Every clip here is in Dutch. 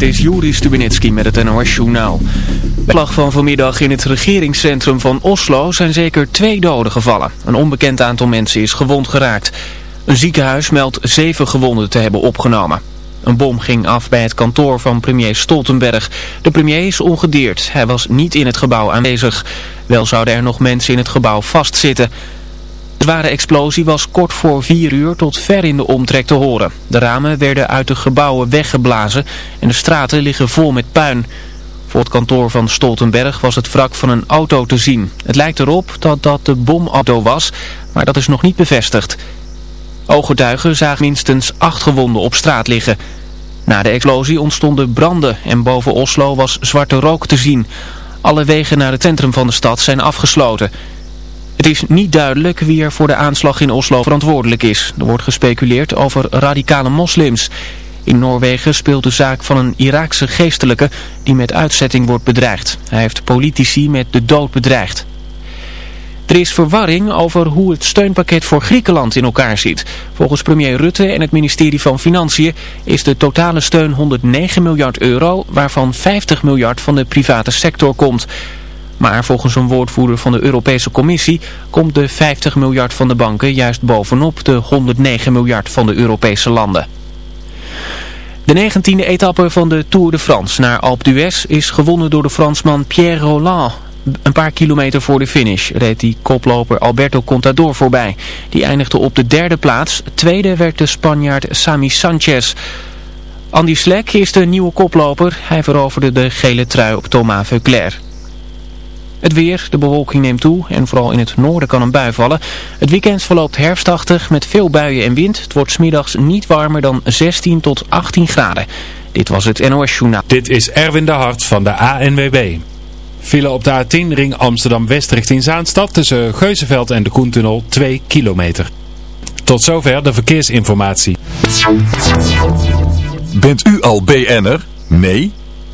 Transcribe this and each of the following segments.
Dit is Juri Stubenitski met het NOS-journaal. Bij slag van vanmiddag in het regeringscentrum van Oslo zijn zeker twee doden gevallen. Een onbekend aantal mensen is gewond geraakt. Een ziekenhuis meldt zeven gewonden te hebben opgenomen. Een bom ging af bij het kantoor van premier Stoltenberg. De premier is ongedeerd. Hij was niet in het gebouw aanwezig. Wel zouden er nog mensen in het gebouw vastzitten... De zware explosie was kort voor vier uur tot ver in de omtrek te horen. De ramen werden uit de gebouwen weggeblazen en de straten liggen vol met puin. Voor het kantoor van Stoltenberg was het wrak van een auto te zien. Het lijkt erop dat dat de bomauto was, maar dat is nog niet bevestigd. Ooggetuigen zagen minstens acht gewonden op straat liggen. Na de explosie ontstonden branden en boven Oslo was zwarte rook te zien. Alle wegen naar het centrum van de stad zijn afgesloten... Het is niet duidelijk wie er voor de aanslag in Oslo verantwoordelijk is. Er wordt gespeculeerd over radicale moslims. In Noorwegen speelt de zaak van een Iraakse geestelijke die met uitzetting wordt bedreigd. Hij heeft politici met de dood bedreigd. Er is verwarring over hoe het steunpakket voor Griekenland in elkaar zit. Volgens premier Rutte en het ministerie van Financiën is de totale steun 109 miljard euro, waarvan 50 miljard van de private sector komt. Maar volgens een woordvoerder van de Europese Commissie komt de 50 miljard van de banken juist bovenop de 109 miljard van de Europese landen. De 19e etappe van de Tour de France naar Alpe d'Huez is gewonnen door de Fransman Pierre Roland. Een paar kilometer voor de finish reed die koploper Alberto Contador voorbij. Die eindigde op de derde plaats. Tweede werd de Spanjaard Sami Sanchez. Andy Slek is de nieuwe koploper. Hij veroverde de gele trui op Thomas Veuclair. Het weer, de bewolking neemt toe en vooral in het noorden kan een bui vallen. Het weekend verloopt herfstachtig met veel buien en wind. Het wordt smiddags niet warmer dan 16 tot 18 graden. Dit was het NOS Journaal. Dit is Erwin de Hart van de ANWB. File op de A10 ring Amsterdam-West richting Zaanstad tussen Geuzenveld en de Koentunnel 2 kilometer. Tot zover de verkeersinformatie. Bent u al BN'er? Nee?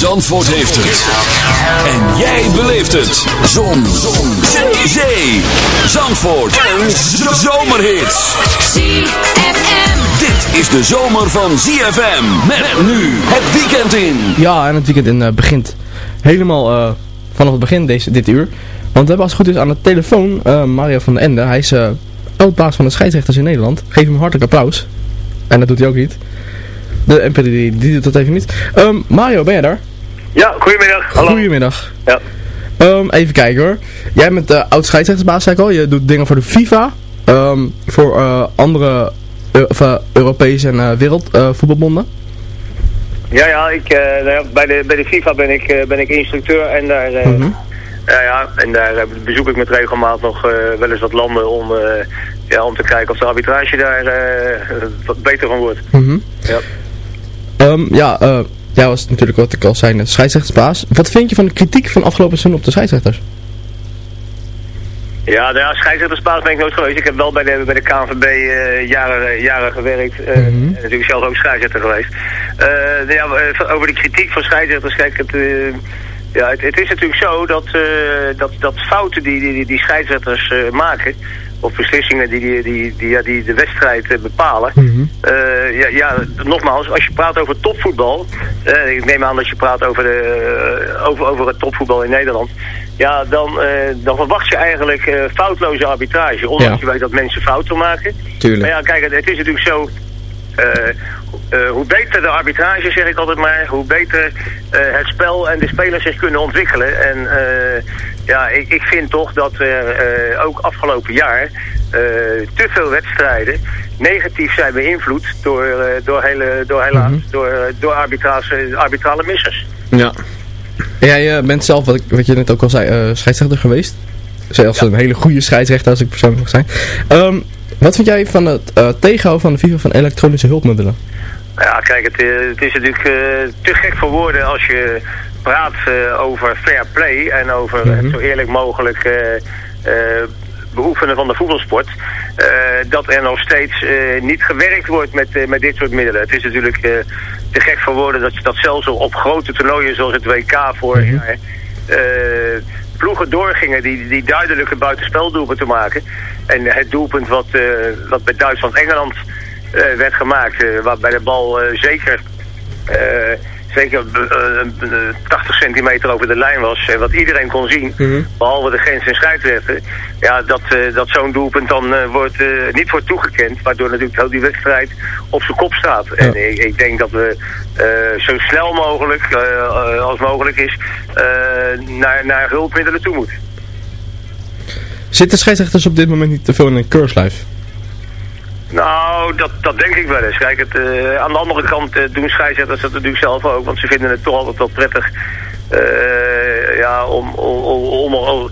Zandvoort heeft het. En jij beleeft het. Zon. Zon. Zee. Zandvoort. En zomerhits. ZFM. Dit is de zomer van ZFM. Met nu het weekend in. Ja, en het weekend in eh, begint helemaal eh, vanaf het begin deze, dit uur. Want we hebben als het goed is aan de telefoon eh, Mario van den Ende. Hij is uh, oud-baas van de scheidsrechters in Nederland. Geef hem hartelijk applaus. En dat doet hij ook niet. De NPD die, die doet dat even niet. Ehm, Mario, ben jij daar? Ja, goedemiddag. Hallo. Goedemiddag. Ja. Ehm, even kijken hoor. Jij bent de oud scheidsrechtersbaas, zei ik al. Je doet dingen voor de FIFA. ehm, voor eh, andere eh, Europese en uh, wereldvoetbalbonden. Ja, ja, ik, nou bij, de, bij de FIFA ben ik, ben ik instructeur en daar, Mhm. ja, ja, en daar bezoek ik met regelmaat nog wel eens wat landen om, ja, om te kijken of de arbitrage daar wat beter van wordt. Mhm. Ja. Ehm, ja, eh, jij was natuurlijk wat ik al zei, de scheidsrechtersbaas. Wat vind je van de kritiek van afgelopen seizoen op de scheidsrechters? Ja, nou ja, scheidsrechterspaas ben ik nooit geweest. Ik heb wel bij de, bij de KNVB eh, jaren, jaren gewerkt. eh, Mhm. En natuurlijk zelf ook scheidsrechter geweest. Eh, nou ja, eh, over de kritiek van scheidsrechters, kijk, het, eh, ja, het, het is natuurlijk zo dat, eh, dat, dat fouten die, die, die, scheidsrechters eh, maken, of beslissingen die, die, die, die, ja, die de wedstrijd eh, bepalen. Mhm. Eh, ja, ja, nogmaals, als je praat over topvoetbal, eh, ik neem aan dat je praat over, de, over, over het topvoetbal in Nederland, ja, dan, dan verwacht je eigenlijk foutloze arbitrage, ondanks Ja. je weet dat mensen fouten maken. Tuurlijk. Maar ja, kijk, het, het is natuurlijk zo, eh, hoe beter de arbitrage, zeg ik altijd maar, hoe beter eh, het spel en de spelers zich kunnen ontwikkelen. En eh, ja, ik, ik vind toch dat er eh, ook afgelopen jaar te veel wedstrijden negatief zijn beïnvloed door, door, hele, door, helaas, door, eh, door arbitrage, arbitrale missers. Ja. Jij bent zelf, wat, ik, wat je net ook al zei, scheidsrechter geweest. Zelfs een hele goede scheidsrechter, als ik persoonlijk mag zijn. Ehm, wat vind jij van het tegenhouden van de FIFA van elektronische hulpmiddelen? Ja, kijk, het, eh, het is natuurlijk eh, te gek voor woorden als je praat eh, over fair play en over Mhm. het zo eerlijk mogelijk eh, beoefenen van de voetbalsport. dat er nog steeds niet gewerkt wordt met, met dit soort middelen. Het is natuurlijk te gek voor woorden dat, dat zelfs op grote toernooien zoals het WK vorig jaar... eh, ploegen doorgingen die, die duidelijke buitenspeldoelpunten maken. En het doelpunt wat, wat bij Duitsland-Engeland werd gemaakt, eh, waarbij de bal eh, zeker, eh, zeker eh, eh, 80 centimeter over de lijn was. En wat iedereen kon zien, behalve de grens en scheidsrechter. Ja, dat, eh, dat zo'n doelpunt dan eh, wordt, eh, niet wordt toegekend. Waardoor natuurlijk heel die wedstrijd op zijn kop staat. En ik, ik denk dat we eh, zo snel mogelijk, eh, eh, als mogelijk is, eh, naar, naar hulpmiddelen toe moeten. Zitten scheidsrechters op dit moment niet te veel in een keurslijf? Nou, dat, dat denk ik wel eens. Kijk, het, eh, aan de andere kant eh, doen scheidsrechters dat natuurlijk zelf ook. Want ze vinden het toch altijd wel prettig eh, ja, om, om, om, om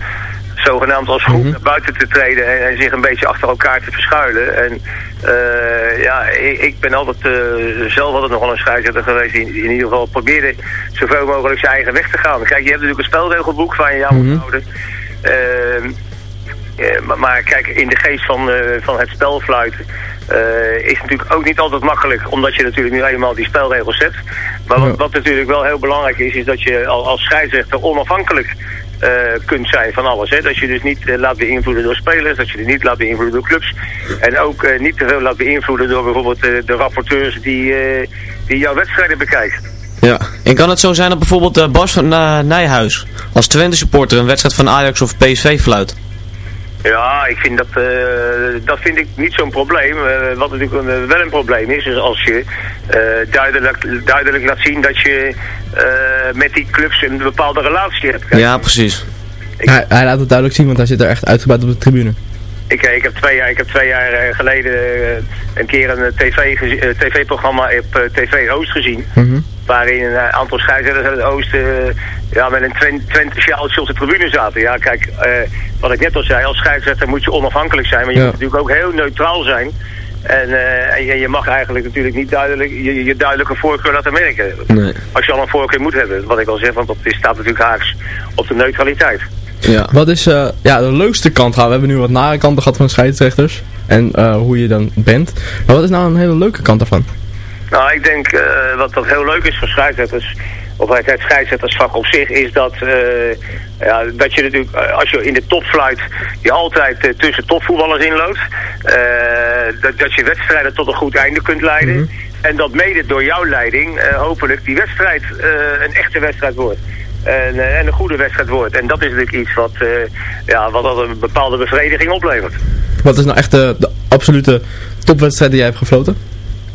zogenaamd als groep naar buiten te treden en, en zich een beetje achter elkaar te verschuilen. En eh, ja, ik, ik ben altijd zelf altijd nog wel een scheidsrechter geweest die in ieder geval probeerde zoveel mogelijk zijn eigen weg te gaan. Kijk, je hebt natuurlijk een spelregelboek waar je aan moet houden. Ehm, eh, maar, maar kijk, in de geest van, eh, van het spelfluiten eh, is het natuurlijk ook niet altijd makkelijk, omdat je natuurlijk nu eenmaal die spelregels zet. Maar wat, wat natuurlijk wel heel belangrijk is, is dat je al, als scheidsrechter onafhankelijk eh, kunt zijn van alles. Hè? Dat je dus niet eh, laat beïnvloeden door spelers, dat je je niet laat beïnvloeden door clubs. En ook eh, niet te veel laat beïnvloeden door bijvoorbeeld eh, de rapporteurs die, eh, die jouw wedstrijden bekijken. Ja. En kan het zo zijn dat bijvoorbeeld eh, Bas van eh, Nijhuis als Twente supporter een wedstrijd van Ajax of PSV fluit? Ja, ik vind dat, eh, dat vind ik niet zo'n probleem. Eh, wat natuurlijk een, wel een probleem is, is als je eh, duidelijk, duidelijk laat zien dat je eh, met die clubs een bepaalde relatie hebt. Kijk, Ja, precies. Hij, hij laat het duidelijk zien, want hij zit er echt uitgebreid op de tribune. Ik, eh, ik, heb twee jaar, ik heb twee jaar eh, geleden eh, een keer een tv eh, tv-programma op eh, TV Oost gezien. Waarin een eh, aantal scheidsrechters uit het oosten eh, ja, met een sjaaltje op de tribune zaten. Ja, kijk, eh, wat ik net al zei, als scheidsrechter moet je onafhankelijk zijn. Maar je Ja. moet natuurlijk ook heel neutraal zijn. En, eh, en je, je mag eigenlijk natuurlijk niet duidelijk, je, je duidelijke voorkeur laten merken. Nee. Als je al een voorkeur moet hebben, wat ik al zeg, want dat is- staat natuurlijk haaks op de neutraliteit. Ja. Wat is eh, ja, de leukste kant? gaan? We hebben nu wat nare kanten gehad van scheidsrechters. En eh, hoe je dan bent. Maar wat is nou een hele leuke kant daarvan? Nou, ik denk eh, wat dat heel leuk is voor scheidsrechters, of het, het scheidsrechtersvak op zich, is dat, eh, ja, dat je natuurlijk, eh, als je in de top fluit, je altijd tussen topvoetballers inloopt. Dat, dat je wedstrijden tot een goed einde kunt leiden. En dat mede door jouw leiding hopelijk die wedstrijd een echte wedstrijd wordt. En, en een goede wedstrijd wordt. En dat is natuurlijk iets wat, ja, wat al een bepaalde bevrediging oplevert. Wat is nou echt de, de absolute topwedstrijd die jij hebt gefloten?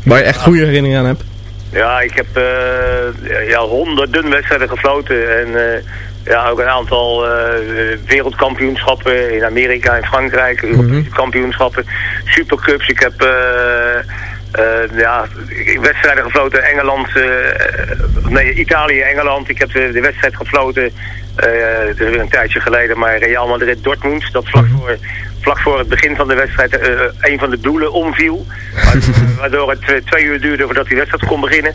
Waar je echt goede herinneringen aan hebt? Ja, ik heb eh, ja, honderden wedstrijden gefloten. En eh, ja, ook een aantal eh, wereldkampioenschappen in Amerika en Frankrijk. Europese kampioenschappen. Supercups. Ik heb ja, wedstrijden gefloten. Engeland, nee, Italië, Engeland. Ik heb de, de wedstrijd gefloten. het is weer een tijdje geleden. Maar Real Madrid-Dortmund. Dat vlak voor, vlak voor het begin van de wedstrijd eh, een van de doelen omviel. Waardoor, het eh, twee uur duurde voordat die wedstrijd kon beginnen.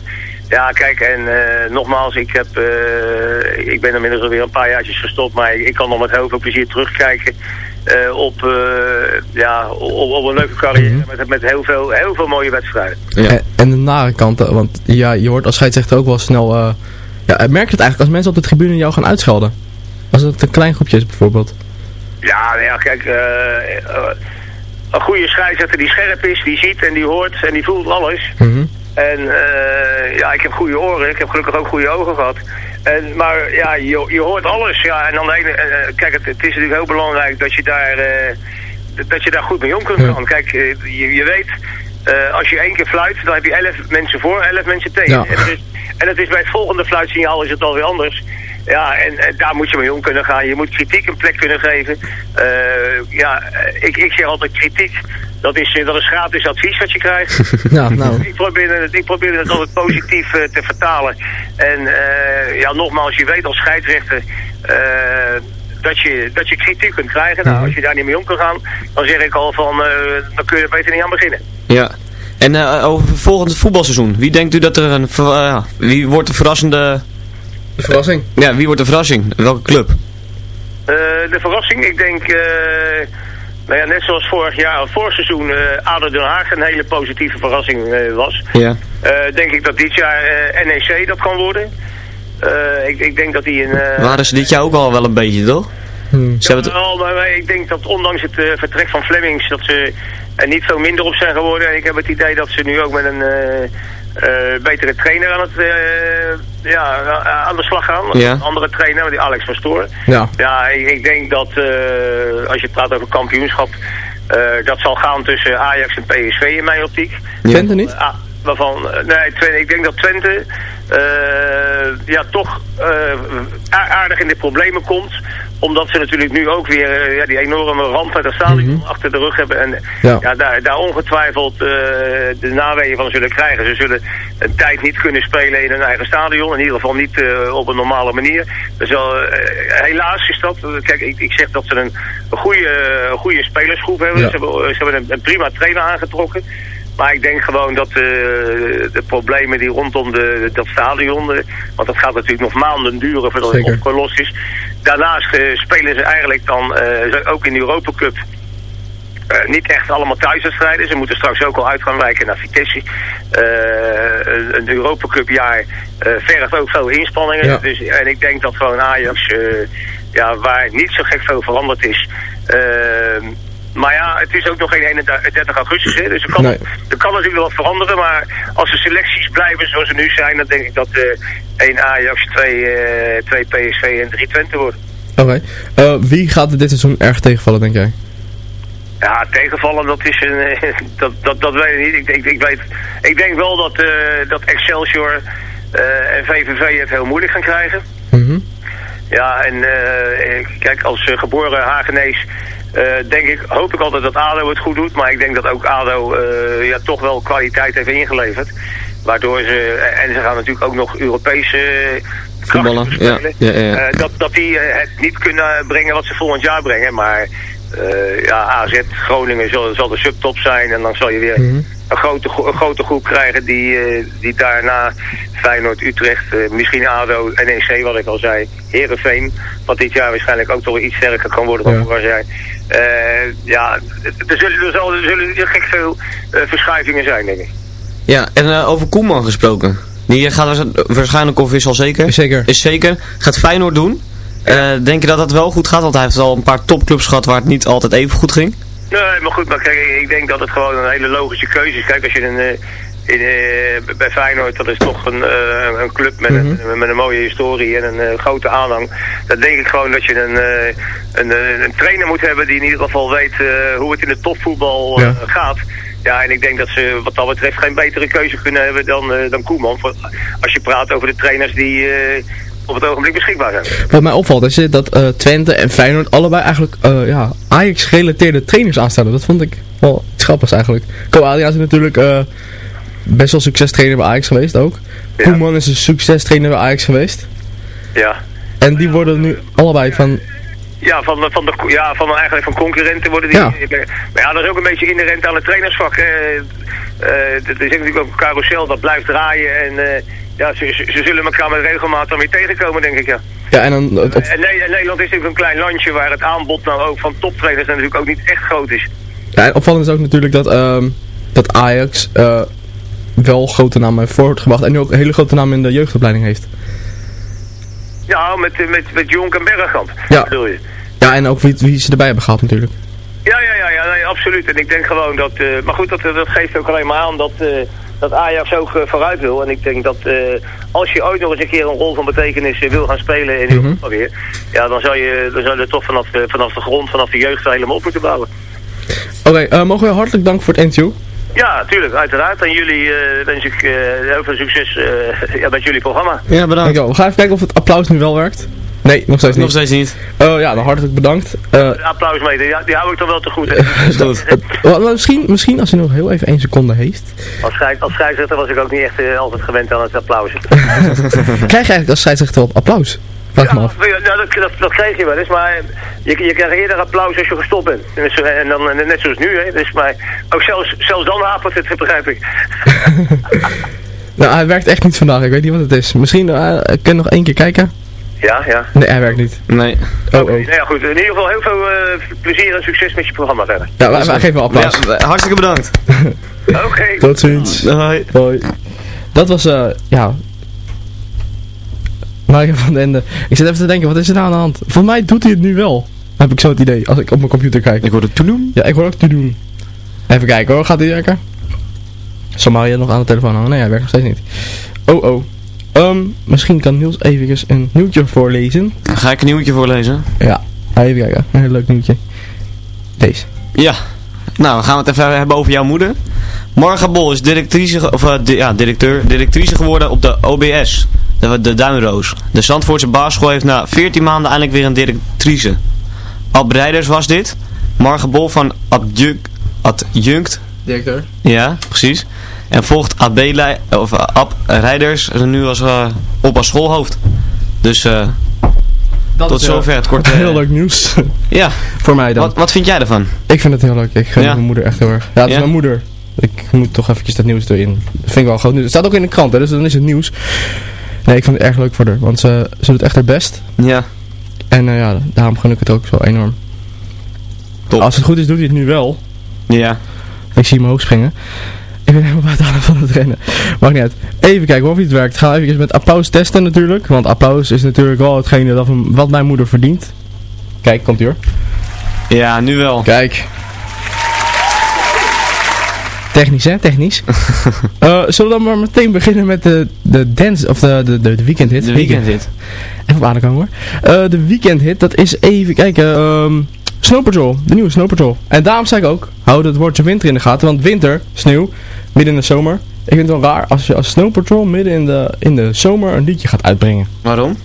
Ja, kijk, en eh, nogmaals, ik, heb, eh, ik ben inmiddels alweer een paar jaartjes gestopt, maar ik kan nog met heel veel plezier terugkijken eh, op, eh, ja, op, op een leuke carrière met, met heel, veel, heel veel mooie wedstrijden. En, en de nare kanten, want ja, je hoort als scheidsrechter ook wel snel... eh ja, merk je het eigenlijk als mensen op de tribune jou gaan uitschelden? Als het een klein groepje is bijvoorbeeld. Ja, nou ja kijk, eh, eh, een goede scheidsrechter die scherp is, die ziet en die hoort en die voelt alles. Mhm. En eh, ja, ik heb goede oren. Ik heb gelukkig ook goede ogen gehad. En, maar ja, je, je hoort alles. Ja, en dan de ene, kijk, het, het is natuurlijk heel belangrijk dat je daar, dat je daar goed mee om kunt gaan. Kijk, je, je weet, als je één keer fluit, dan heb je elf mensen voor, elf mensen tegen. Ja. En, het is, en is bij het volgende fluitsignaal is het alweer anders. Ja, en, en daar moet je mee om kunnen gaan. Je moet kritiek een plek kunnen geven. Eh, ja, eh, ik, ik zeg altijd kritiek. Dat is, eh, dat is gratis advies wat je krijgt. Ja, nou. Ik probeer het, ik probeer het altijd positief eh, te vertalen. En eh, ja, nogmaals, je weet als scheidsrechter eh, dat, je, dat je kritiek kunt krijgen. Nou, als je daar niet mee om kan gaan, dan zeg ik al van, eh, dan kun je er beter niet aan beginnen. Ja. En eh, over het volgende voetbalseizoen. Wie denkt u dat er een... eh, wie wordt de verrassende... De verrassing. Ja, wie wordt de verrassing? Welke club? Eh, de verrassing, ik denk, eh, nou ja, net zoals vorig jaar, vorig seizoen, eh ADO Den Haag een hele positieve verrassing eh, was. Ja. Eh, denk ik dat dit jaar eh, NEC dat kan worden. Eh, ik, ik denk dat die een... eh, Waren ze dit jaar ook al wel een beetje, toch? Hm. Ze hebben het... Wel, maar ik denk dat ondanks het eh, vertrek van Flemings dat ze er niet veel minder op zijn geworden. En ik heb het idee dat ze nu ook met een eh, eh, betere trainer aan, het, eh, ja, a- aan de slag gaan. Ja. Een andere trainer, die Alex Pastoor. Ja. Ja, ik, ik denk dat eh, als je praat over kampioenschap, eh, dat zal gaan tussen Ajax en PSV in mijn optiek. Twente niet? Ah, waarvan, eh, nee, Twente, ik denk dat Twente eh, ja, toch eh, aardig in de problemen komt. Omdat ze natuurlijk nu ook weer eh, ja, die enorme ramp met het stadion achter de rug hebben. En Ja. ja. daar, daar ongetwijfeld eh, de naweeën van zullen krijgen. Ze zullen een tijd niet kunnen spelen in hun eigen stadion. In ieder geval niet eh, op een normale manier. Dus helaas is dat. Kijk, ik, ik zeg dat ze een, goede, goede spelersgroep hebben. Ja. Ze hebben, ze hebben een, een prima trainer aangetrokken. Maar ik denk gewoon dat eh, de problemen die rondom de, dat stadion, eh, want dat gaat natuurlijk nog maanden duren voordat het opgelost is. Daarnaast eh, spelen ze eigenlijk dan ook in de Europa Cup niet echt allemaal thuiswedstrijden. Ze moeten straks ook al uit gaan wijken naar Vitesse. Een, een Europa Cup jaar vergt ook veel inspanningen. Ja. Dus, en ik denk dat gewoon Ajax, ja, waar niet zo gek veel veranderd is... maar ja, het is ook nog geen 31 augustus, hè, dus er kan, Nee. er kan natuurlijk wat veranderen. Maar als de selecties blijven zoals ze nu zijn, dan denk ik dat eh 1 Ajax, 2, eh 2 PSV en 3 Twente wordt. Oké. Eh, wie gaat er dit seizoen erg tegenvallen, denk jij? Ja, tegenvallen, dat is een, eh, dat, dat, dat weet ik niet. Ik, ik, ik, weet, ik denk wel dat, dat Excelsior en VVV het heel moeilijk gaan krijgen. Mhm. Ja, en kijk, als geboren Hagenees eh, denk ik, hoop ik altijd dat ADO het goed doet. Maar ik denk dat ook ADO eh, ja, toch wel kwaliteit heeft ingeleverd. Waardoor ze, en ze gaan natuurlijk ook nog Europese eh, Voetballen, krachten ja. Ja, ja, ja. Eh, dat, dat die eh, het niet kunnen brengen wat ze volgend jaar brengen. Maar eh, ja, AZ Groningen zal, zal de subtop zijn. En dan zal je weer Mhm. een, grote, een grote groep krijgen die, eh, die daarna Feyenoord, Utrecht, eh, misschien ADO, NEC wat ik al zei, Herenveen, wat dit jaar waarschijnlijk ook toch iets sterker kan worden dan Ja. vorig jaar. Eh, ja, er zullen, er, zal, er zullen gek veel eh, verschuivingen zijn, denk ik. Ja, en over Koeman gesproken. Die gaat waarsch- waarschijnlijk, of is al zeker? Is zeker. Is zeker. Gaat Feyenoord doen. Eh, denk je dat dat wel goed gaat? Want hij heeft al een paar topclubs gehad waar het niet altijd even goed ging. Nee, maar goed, maar kijk, ik denk dat het gewoon een hele logische keuze is. Kijk, als je een, eh, in, eh, bij Feyenoord, dat is toch een, eh, een club met, een, met een mooie historie en een eh, grote aanhang. Dan denk ik gewoon dat je een, eh, een, eh, een trainer moet hebben die in ieder geval weet eh, hoe het in de topvoetbal eh, Ja. gaat. Ja, en ik denk dat ze wat dat betreft geen betere keuze kunnen hebben dan, eh, dan Koeman. Voor- Als je praat over de trainers die eh, op het ogenblik beschikbaar zijn. Wat mij opvalt is dat eh, Twente en Feyenoord allebei eigenlijk eh, ja, Ajax-gerelateerde trainers aanstellen. Dat vond ik wel iets grappigs eigenlijk. Ko Adriaan is natuurlijk eh, best wel succestrainer bij Ajax geweest ook. Ja. Koeman is een succestrainer bij Ajax geweest. Ja. En die worden nu allebei van... Ja, van, de- van, de, ja, van eigenlijk van concurrenten worden die. Ja. Maar ja, dat is ook een beetje inherent aan het trainersvak. hè. Eh, het is natuurlijk ook een carousel dat blijft draaien. En eh, ja, ze, ze, ze zullen elkaar met regelmaat dan weer tegenkomen, denk ik. Ja. Ja, en dan... op- En, Ne- en Nederland is natuurlijk een klein landje waar het aanbod nou ook van toptrainers natuurlijk ook niet echt groot is. ja, en opvallend is ook natuurlijk dat, ehm, dat Ajax eh, wel grote namen heeft voortgebracht. En nu ook een hele grote naam in de jeugdopleiding heeft. Ja, met, eh, met, met Jonk en Bergkamp, Ja. bedoel je. Ja, en ook wie, wie ze erbij hebben gehad natuurlijk. Ja, ja, ja, ja nee, absoluut. En ik denk gewoon dat... eh, maar goed, dat, dat geeft ook alleen maar aan dat, eh, dat Ajax ook eh, vooruit wil. En ik denk dat eh, als je ooit nog eens een keer een rol van betekenis eh, wil gaan spelen in Europa weer... Ja, dan zou je, dan zou je toch vanaf, vanaf de grond, vanaf de jeugd helemaal op moeten bouwen. Oké, eh, mogen we hartelijk dank voor het interview. Ja, tuurlijk, uiteraard. En jullie eh, wens ik eh, heel veel succes eh, ja, met jullie programma. Ja, bedankt. Dankjewel. We gaan even kijken of het applaus nu wel werkt. Nee, nog steeds niet. Nog steeds niet. Oh ja, dan hartelijk bedankt. Eh, Een applaus mee, die, die hou ik dan wel te goed. hè. Is goed. misschien, misschien als hij nog heel even één seconde heeft. Als, schei- als scheidsrechter was ik ook niet echt eh, altijd gewend aan het applaus. Krijg je eigenlijk als scheidsrechter wel applaus? Vraag ik me Ja, af. ja, dat, dat, dat kreeg je wel eens, maar je, je krijgt eerder applaus als je gestopt bent. Dus, eh, En dan en net zoals nu, hè. Dus, maar ook zelfs, zelfs dan hapert het, begrijp ik. Nou, hij werkt echt niet vandaag. Ik weet niet wat het is. Misschien uh, kun je nog één keer kijken? Ja, ja. Nee, hij werkt niet. Nee. Oh, oh. Nou ja, goed. In ieder geval heel veel eh, plezier en succes met je programma verder. Ja, wij, wij geven wel applaus. Ja, hartstikke bedankt. Oké. Tot ziens. Hoi. Hoi. Dat was, eh, ja... Mario van den Ende. Ik zit even te denken, wat is er nou aan de hand? Voor mij doet hij het nu wel. Heb ik zo het idee, als ik op mijn computer kijk. Ik hoorde het toen doen. Ja, ik hoor ook te doen. Even kijken hoor, gaat hij werken? Zal Mario nog aan de telefoon hangen? Nee, hij werkt nog steeds niet. Oh oh. Ehm, misschien kan Niels eventjes een nieuwtje voorlezen. Ga ik een nieuwtje voorlezen? Ja, even kijken. Een heel leuk nieuwtje. Deze. Ja. Nou, dan gaan we het even hebben over jouw moeder. Marga Bol is directrice, of, eh, di- ja, directeur, directrice geworden op de OBS. De, de Duinroos. De Zandvoortse basisschool heeft na 14 maanden eindelijk weer een directrice. Ab Rijders was dit. Marga Bol van adjunct, adjunct Directeur. Ja, precies. En volgt AB, of, eh, Ab Rijders nu als, eh, op als schoolhoofd. Dus eh, tot zover het korte... Heel leuk nieuws. Ja, Voor mij dan. wat, wat vind jij ervan? Ik vind het heel leuk. Ik gun Ja. mijn moeder echt heel erg. Ja, het is mijn moeder. Ik moet toch eventjes dat nieuws erin. Dat vind ik wel groot nieuws. Het staat ook in de krant, hè, dus dan is het nieuws. Nee, ik vind het erg leuk voor haar. Want ze, ze doet echt haar best. Ja, En ja, daarom gun ik het ook zo enorm. top. Als het goed is, doet hij het nu wel. Ja. Ik zie hem hoog springen. Ik ben helemaal buiten adem van het rennen. Maakt niet uit. Even kijken of het werkt. Ga even met applaus testen natuurlijk. Want applaus is natuurlijk wel hetgene dat, wat mijn moeder verdient. Kijk, komt ie hoor. Ja, nu wel. Kijk. Technisch hè, technisch. Eh, zullen we dan maar meteen beginnen met de, de dance, of de, de, de, de weekendhit? De weekendhit. Even op hoor. Eh, de weekendhit, dat is even kijken. ehm Snow Patrol, de nieuwe Snow Patrol. En daarom zei ik ook, hou het woordje winter in de gaten. Want winter, sneeuw, midden in de zomer. Ik vind het wel raar als je als Snow Patrol midden in de, in de zomer een liedje gaat uitbrengen. Waarom?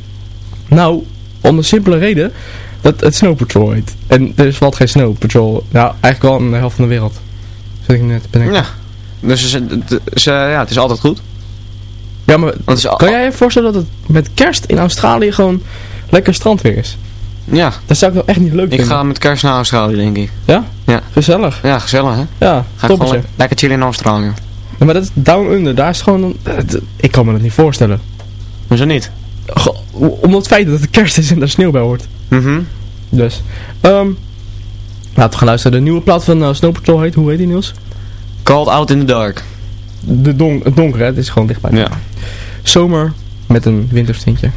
Nou, om de simpele reden dat het Snow Patrol heet. En er valt geen Snow Patrol. Nou, eigenlijk wel in de helft van de wereld. Zit ik net bedenken. Ja. Dus ze, ze- ja, het is altijd goed. Ja, maar is kan jij je voorstellen dat het met kerst in Australië gewoon lekker strandweer is? Ja, Dat zou ik wel echt niet leuk ik vinden. ga met kerst naar Australië, denk ik. Ja? Ja. Gezellig. Ja, gezellig, hè? Ja, Ga ik gewoon le- lekker chillen in Australië. Ja, maar dat is down under. Daar is gewoon... een- het- ik kan me dat niet voorstellen. Hoezo niet? Go- Om het feit dat het kerst is en er sneeuw bij hoort. Mhm. Dus. ehm laten we gaan luisteren. De nieuwe plaat van uh, Snow Patrol heet. Hoe heet die Niels? Called Out in the Dark. De don het donker, hè? Het is gewoon dichtbij. Ja. Zomer met een winterstintje.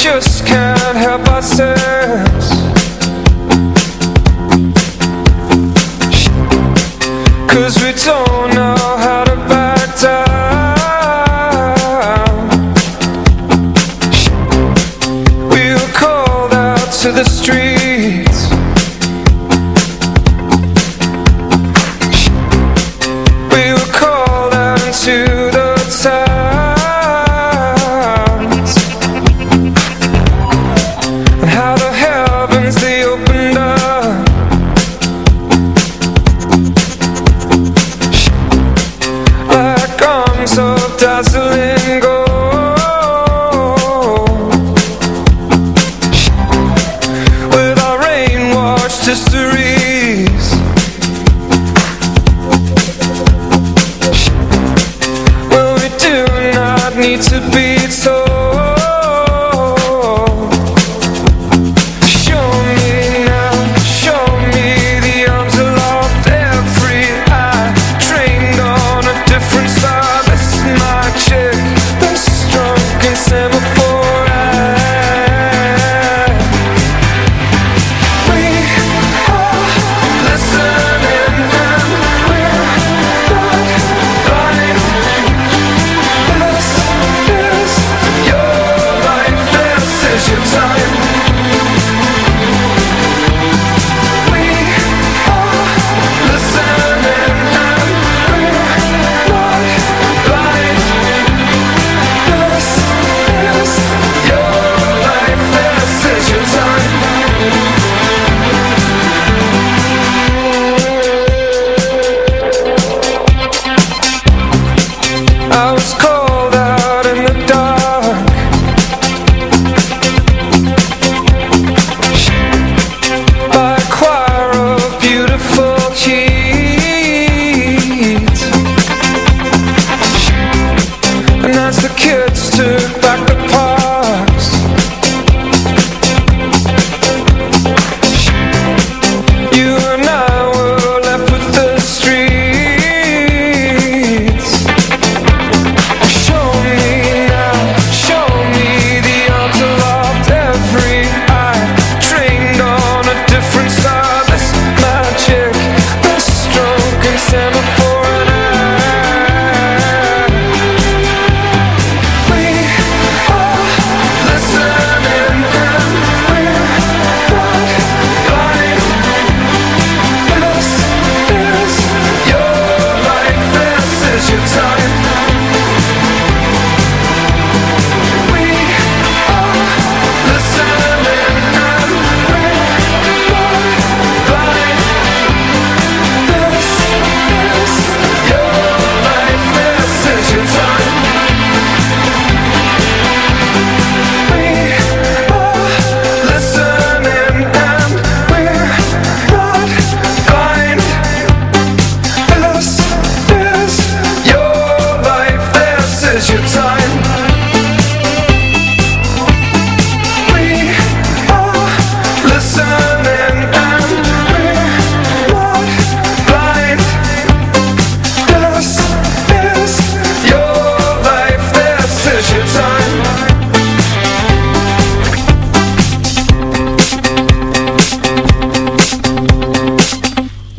Just can't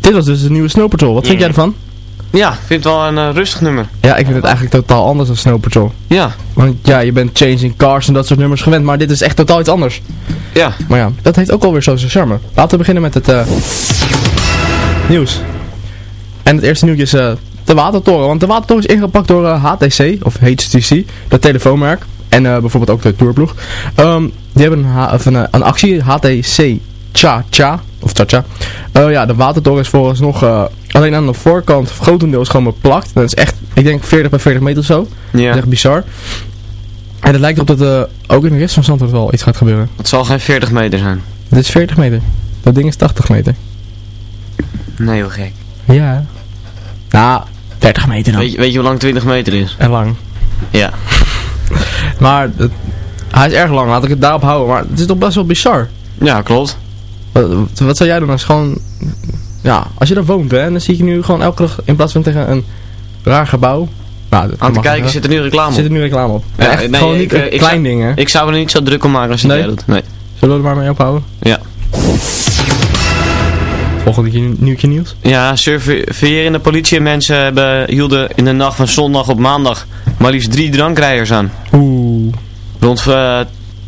Dit was dus de nieuwe Snow Patrol. Wat vind jij ervan? Ja, ik vind het wel een eh, rustig nummer. Ja, ik vind het eigenlijk totaal anders dan Snow Patrol. Ja. Want ja, je bent Changing Cars en dat soort nummers gewend, maar dit is echt totaal iets anders. Ja. Maar ja, dat heeft ook alweer zo zijn charme. Laten we beginnen met het eh, nieuws. En het eerste nieuwtje is eh, de Watertoren. Want de Watertoren is ingepakt door HTC, of HTC, dat telefoonmerk. En bijvoorbeeld ook de tourploeg. Ehm, die hebben een, of een, een actie, HTC Cha Cha, of Cha Cha. Eh, ja, de Watertoren is vooralsnog uh, alleen aan de voorkant grotendeels gewoon beplakt. Dat is echt, ik denk 40 bij 40 meter zo. Dat Ja. is echt bizar. En het lijkt erop dat er ook in de rest van Zandvoort wel iets gaat gebeuren. Het zal geen 40 meter zijn. Dit is 40 meter. Dat ding is 80 meter. Nee, hoe gek. Ja. Nou, 30 meter dan. Weet je, weet je hoe lang 20 meter is? En lang. Ja. Maar het- hij is erg lang, laat ik het daarop houden. Maar het is toch best wel bizar. Ja, klopt. Wat, zou jij doen als gewoon... Ja, als je daar woont hè, dan zie je nu gewoon elke dag in plaats van tegen een raar gebouw... Nou, Aan te kijken zit er nu reclame Zit op. er nu reclame op. Ja, echt nee, gewoon ik, niet eh, een ik klein zou- ding hè. Ik zou er niet zo druk om maken als Nee? jij doet. Nee. Zullen we er maar mee ophouden? Ja. Volgende keer nieuwtje nieuws. Ja, surveillerende politiemensen hebben, hielden in de nacht van zondag op maandag maar liefst drie drankrijders aan. Oeh. Rond eh,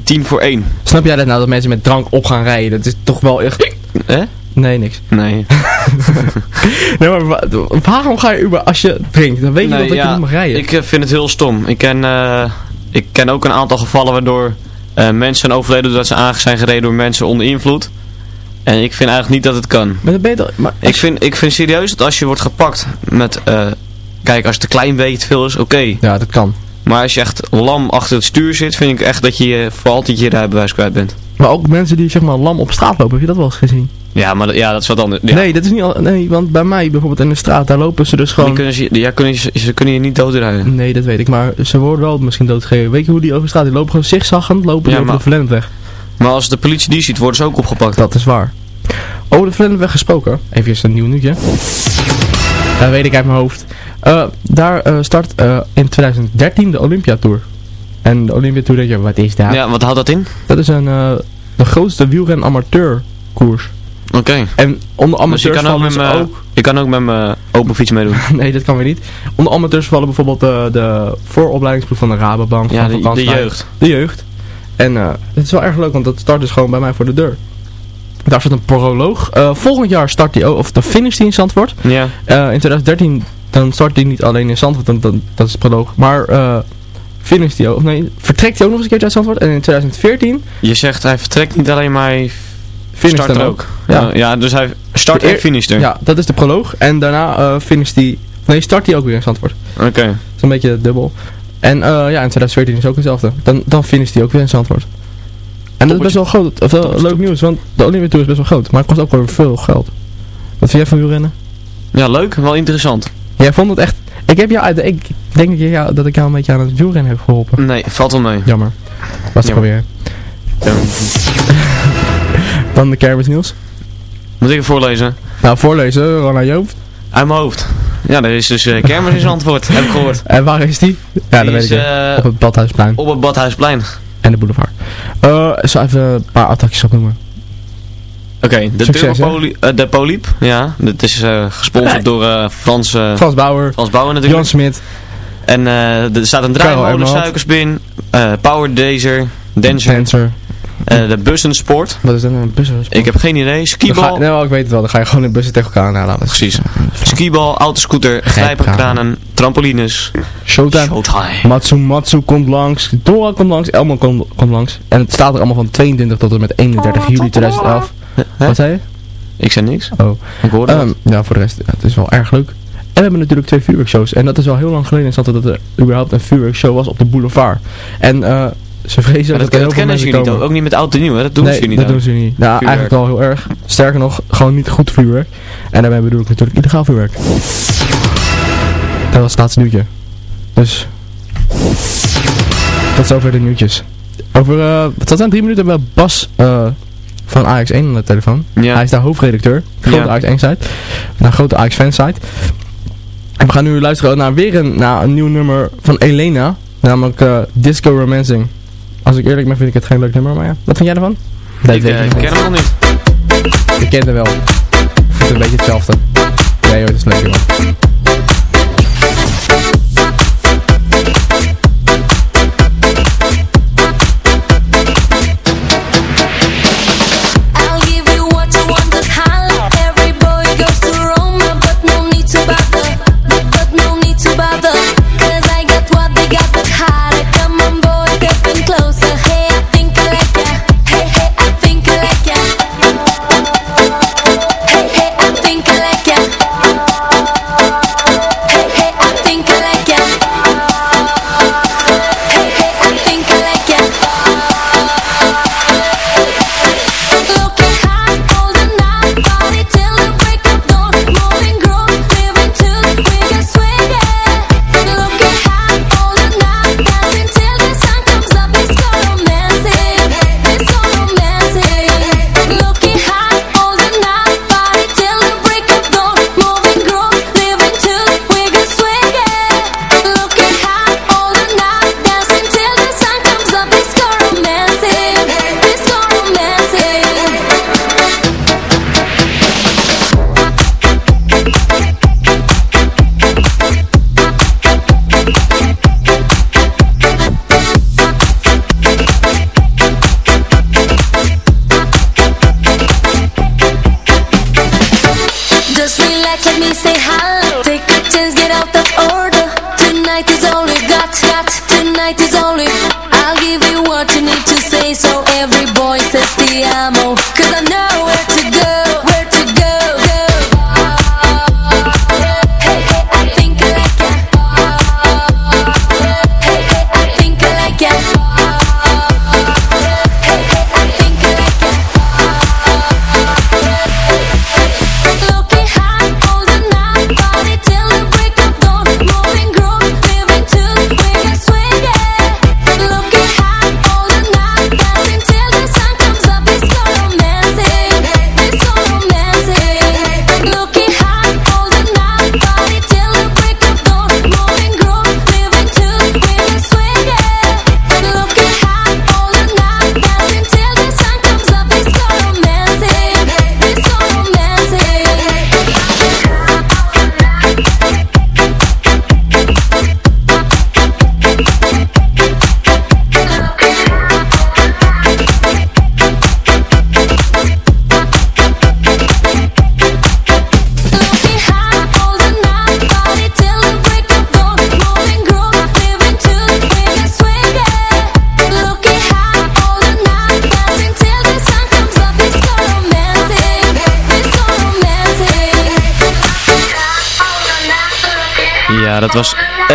tien voor één. Snap jij dat nou dat mensen met drank op gaan rijden? Dat is toch wel echt... Hè? Nee, niks. Nee. Nee, maar wa- waarom ga je überhaupt, als je drinkt, dan weet je Nee, wel dat ja, je niet mag rijden. Ik eh, vind het heel stom. Ik ken, eh, ik ken ook een aantal gevallen waardoor eh, mensen zijn overleden doordat ze aange zijn gereden door mensen onder invloed. En ik vind eigenlijk niet dat het kan. Maar dan ben je toch... Maar Ik vind, ik vind serieus dat als je wordt gepakt met... kijk, als het te klein weegt, veel is, oké. Ja, dat kan. Maar als je echt lam achter het stuur zit, vind ik echt dat je voor altijd je rijbewijs kwijt bent. Maar ook mensen die zeg maar lam op straat lopen, heb je dat wel eens gezien? Ja, maar dat- ja, dat is wat anders. Ja. Nee, dat is niet al, nee, want bij mij bijvoorbeeld in de straat, daar lopen ze dus Die gewoon... kunnen ze, ja, kunnen, ze, ze kunnen je niet doodrijden. Nee, dat weet ik, maar ze worden wel misschien doodgegeven. Weet je hoe die over de straat, die lopen gewoon zigzaggend, lopen die Ja, over maar- de Vlendweg. Maar als de politie die ziet, worden ze ook opgepakt. Dat is waar. Over de Vlendweg gesproken, even een nieuw nieuwtje. Dat weet ik uit mijn hoofd. Eh, daar eh, start eh, in 2013 de Olympia Tour. En de Olympia Tour, denk je, wat is dat? Ja, wat houdt dat in? Dat is een, de grootste wielren amateur koers. Oké. En onder Dus amateurs je kan ook vallen met dus ook... ik kan ook met mijn open fiets meedoen. nee, dat kan weer niet. Onder amateurs vallen bijvoorbeeld de, de vooropleidingsploeg van de Rabobank. Ja, van de, jeugd. De jeugd. En eh, het is wel erg leuk, want dat start dus gewoon bij mij voor de deur. Daar zit een proloog. Volgend jaar start die, ook- of de finish die in Zandvoort. Ja. In 2013 dan start die niet alleen in Zandvoort, dan, dan, dat is het proloog. Maar eh finish die ook, of nee, vertrekt die ook nog eens een keertje uit Zandvoort. En in 2014 Je zegt hij vertrekt niet alleen maar hij finish start dan ook. ook. Ja. Ja. ja, dus hij start en finish er. Ja, dat is de proloog. En daarna eh finish die, nee, start die ook weer in Zandvoort. Oké. Dat is een beetje dubbel. En eh, ja, in 2014 is ook hetzelfde. Dan, dan finish die ook weer in Zandvoort. En dat is best wel groot, of wel leuk nieuws, want de Olympia Tour is best wel groot. Maar het kost ook wel veel geld. Wat vind jij van wielrennen? Ja, leuk. Wel interessant. Jij vond het echt... Ik heb jou uit... Ik denk dat, je jou, dat ik jou een beetje aan het wielrennen heb geholpen. Nee, valt wel mee. Jammer. Was het alweer. Ja. Dan de kermisnieuws. Moet ik het voorlezen? Nou, voorlezen, Rona Joop. Uit mijn hoofd. Ja, er is dus eh, kermis in antwoord, heb ik gehoord. En waar is die? Ja, dat weet ik eh, Op het Badhuisplein. Op het Badhuisplein. En de boulevard. Eh, ik zal even een paar attracties opnoemen. Oké, de, Succes, eh, de Poliep. Ja, dat is eh, gesponsord door eh, Frans, Frans Bauer, Frans Bouwen natuurlijk. Jan Smit. En eh, er staat een draaimolen, suikerspin, eh Power Dazer, Dancer, Dancer. de bussensport. Wat is dat nou? Een bussen? Ik heb geen idee. Skibal. nee, ik weet het wel. Dan ga je gewoon in bussen tegen elkaar aanhalen. Precies. Skibal, autoscooter, grijperkranen, trampolines. Showtime. Showtime. Matsu Matsu komt langs. Dora komt langs. Elmo komt, komt langs. En het staat er allemaal van 22 tot en met 31 juli 2011. Wat zei je? Ik zei niks. Oh. Ik hoorde Ehm, dat. ja, voor de rest, ja, het is wel erg leuk. En we hebben natuurlijk twee vuurwerkshows. En dat is al heel lang geleden dat er überhaupt een vuurwerkshow was op de boulevard. En eh ze vrezen Maar dat, dat, er heel dat veel kennen ze niet ook. Ook niet met oud en nieuw, hè? Dat doen nee, ze niet. dat aan. doen ze niet. Nou, Vuurwerk. eigenlijk wel heel erg. Sterker nog, gewoon niet goed vuurwerk. En daarbij bedoel ik natuurlijk illegaal vuurwerk. Dat was het laatste nieuwtje. Dus... Tot zover de nieuwtjes. Over, eh wat zijn drie minuten hebben we Bas eh, van AX1 aan de telefoon. Ja. Hij is daar hoofdredacteur. Grote Ja. AX1 site. Naar grote AX fan site. En we gaan nu luisteren naar weer een, naar een nieuw nummer van Elena. Namelijk eh, Disco Romancing. Als ik eerlijk ben vind ik het geen leuk nummer, maar ja. Wat vind jij ervan? Dat Ik weet eh, ik ken hem nog niet. Ik ken hem wel. Ik vind het een beetje hetzelfde. Nee hoor, dat is leuk man.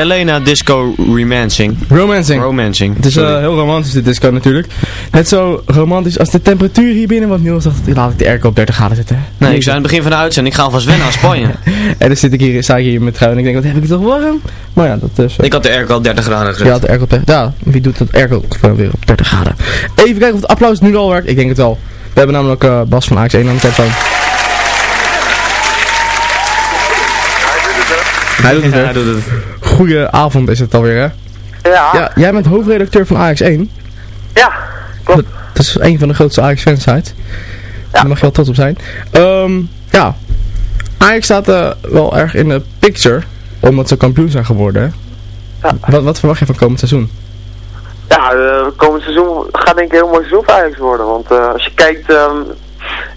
Was Elena Disco Romancing. Romancing. Romancing. Het is eh, heel romantisch dit disco natuurlijk. Net zo romantisch als de temperatuur hier binnen, want Niels dacht, laat ik de airco op 30 graden zetten. Nee, ik zei aan het begin van de uitzending, ik ga alvast wennen aan Spanje. En dan zit ik hier, sta ik hier met trui en ik denk, wat heb ik het toch warm? Maar ja, dat is... eh, ik had de airco al 30 graden gezet. ja, de airco op 30 Ja, wie doet dat airco weer op 30 graden? Even kijken of het applaus nu al werkt. Ik denk het wel. We hebben namelijk eh, Bas van AX1 aan de telefoon. Hij doet het Ja, weer. hij doet het. Goedenavond is het alweer, hè? Ja, Ja, jij bent hoofdredacteur van AX1. ja, klopt. Dat is een van de grootste Ajax-fans sites. Daar mag je wel trots op zijn. Ehm, ja, Ajax staat eh, wel erg in de picture, omdat ze kampioen zijn geworden. Ja. Wat, wat verwacht je van komend seizoen? Ja, eh, komend seizoen gaat denk ik een heel mooi seizoen voor Ajax worden. Want eh, als je kijkt, ehm,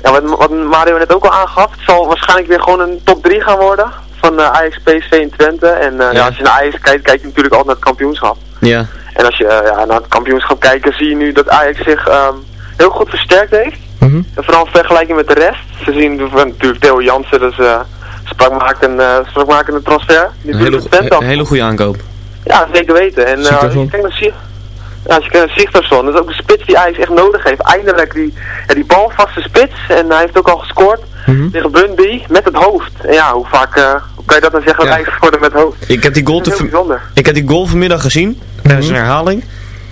ja, wat, wat Mario net ook al aangaf, het zal waarschijnlijk weer gewoon een top 3 gaan worden. Van eh, Ajax, PSV en Twente. En eh, ja. Ja. als je naar Ajax kijkt, kijk je natuurlijk altijd naar het kampioenschap. Ja. En als je eh, ja, naar het kampioenschap kijkt, zie je nu dat Ajax zich ehm, heel goed versterkt heeft. Mhm. En vooral in vergelijking met de rest. Ze zien natuurlijk Theo Jansen, dus uh, sprakmakende, uh, sprakmakende transfer. Die Een hele, een hele goede aankoop. Ja, zeker weten. En als je kijkt naar Sig- ja, als je kijkt naar Sigtorsson, dat is ook een spits die Ajax echt nodig heeft. Eindelijk die, ja, die balvaste spits. En hij heeft ook al gescoord Mhm. tegen Bundy met het hoofd. En ja, hoe vaak eh, kan je dat dan zeggen Ja. Ajax geworden met het hoofd? Ik heb die goal, te ik heb die goal vanmiddag gezien. Dat is een herhaling.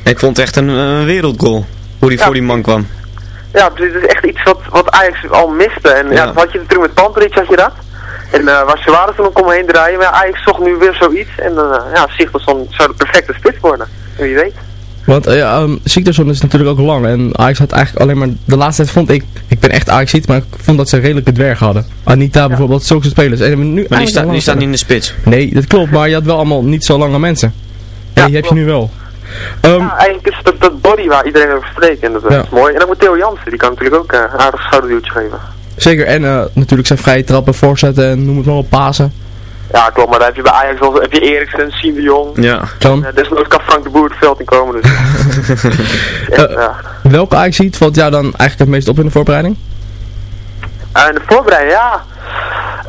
En ik vond het echt een, een wereldgoal. Hoe die Ja. voor die man kwam. Ja, dit is echt iets wat, wat Ajax al miste. En ja. Had je natuurlijk met Panteric had je dat. En eh waar Suarez toen ook omheen draaien. Maar Ajax zocht nu weer zoiets. En eh ja, Sigtorsson zou de perfecte spits worden. Wie weet. Want uh, ja, um, is natuurlijk ook lang en Ajax had eigenlijk alleen maar, de laatste tijd vond ik, ik ben echt Ajax maar ik vond dat ze redelijke dwergen hadden. Anita bijvoorbeeld, zulke spelers. En nu Maar die, sta, die staan niet in de spits. Nee, dat klopt, maar je had wel allemaal niet zo lange mensen. Ja, die heb je nu wel. Ehm, Ja, eigenlijk is het dat, dat body waar iedereen over spreekt en dat Ja. is mooi. En dan moet Theo Jansen, die kan natuurlijk ook eh, een aardig schouderduwtje geven. Zeker, en eh, natuurlijk zijn vrije trappen, voorzetten en noem het maar op, pasen. Ja, klopt, maar dan heb je bij Ajax wel, heb je Eriksen, Siem de Jong. Ja. Kan. Uh, desnoods kan Frank de Boer het veld in komen. Dus. Eh, ja. Welke Ajax valt jou dan eigenlijk het meest op in de voorbereiding? En de voorbereiding, ja.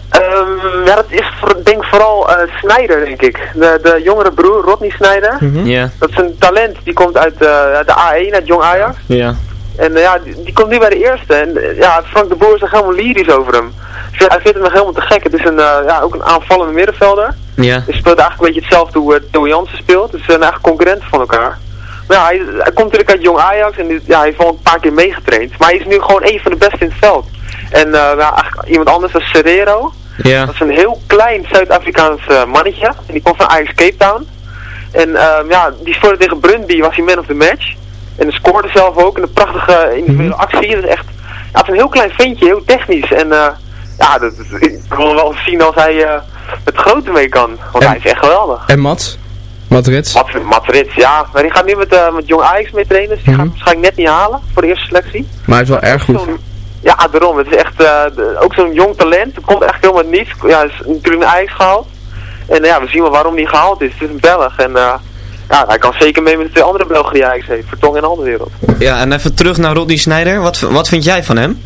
Ehm, ja, dat is voor, denk ik vooral eh Snijder, denk ik. De, de jongere broer, Rodney Snijder. Ja. Dat is een talent, die komt uit eh, uit de A1, uit Jong Ajax. Ja. En eh, ja, die, die komt nu bij de eerste. En eh, ja, Frank de Boer is echt helemaal lyrisch over hem. Hij vindt hem nog helemaal te gek. Het is een, eh, ja, ook een aanvallende middenvelder. Ja. Hij speelt eigenlijk een beetje hetzelfde hoe uh, Theo Jansen speelt. Het zijn eigenlijk concurrenten van elkaar. Maar ja, hij, hij komt natuurlijk uit Jong Ajax en die- ja, hij heeft al een paar keer meegetraind. Maar hij is nu gewoon een van de beste in het veld. En ja, eigenlijk iemand anders is Serrero. Ja. Dat is een heel klein Zuid-Afrikaans mannetje. En die komt van Ajax Cape Town. En ehm, ja, die speelde tegen Brundby, was hij man of the match. En scoorde zelf ook in een prachtige individuele actie. Dat is echt, ja, het is een heel klein ventje, heel technisch. En eh, ja, dat, ik wil wel zien als hij eh, het grote mee kan. Want En- hij is echt geweldig. En Mats? Mats Rits? Mats, Mats Rits, ja. Maar die gaat nu met, eh, met Jong Ajax mee trainen. Dus die gaat hem waarschijnlijk net niet halen voor de eerste selectie. Maar hij is wel erg goed. Ja, daarom. Het is echt de- ook zo'n jong talent. Het komt echt helemaal niets. Ja, is natuurlijk een Ajax gehaald. En ja, we zien wel waarom hij gehaald is. Het is een Belg. En ja, hij kan zeker mee met de twee andere Belgen die Ajax heeft. Vertong en Alderwereld. Ja, en even terug naar Rodney Snijder. Wat, wat vind jij van hem?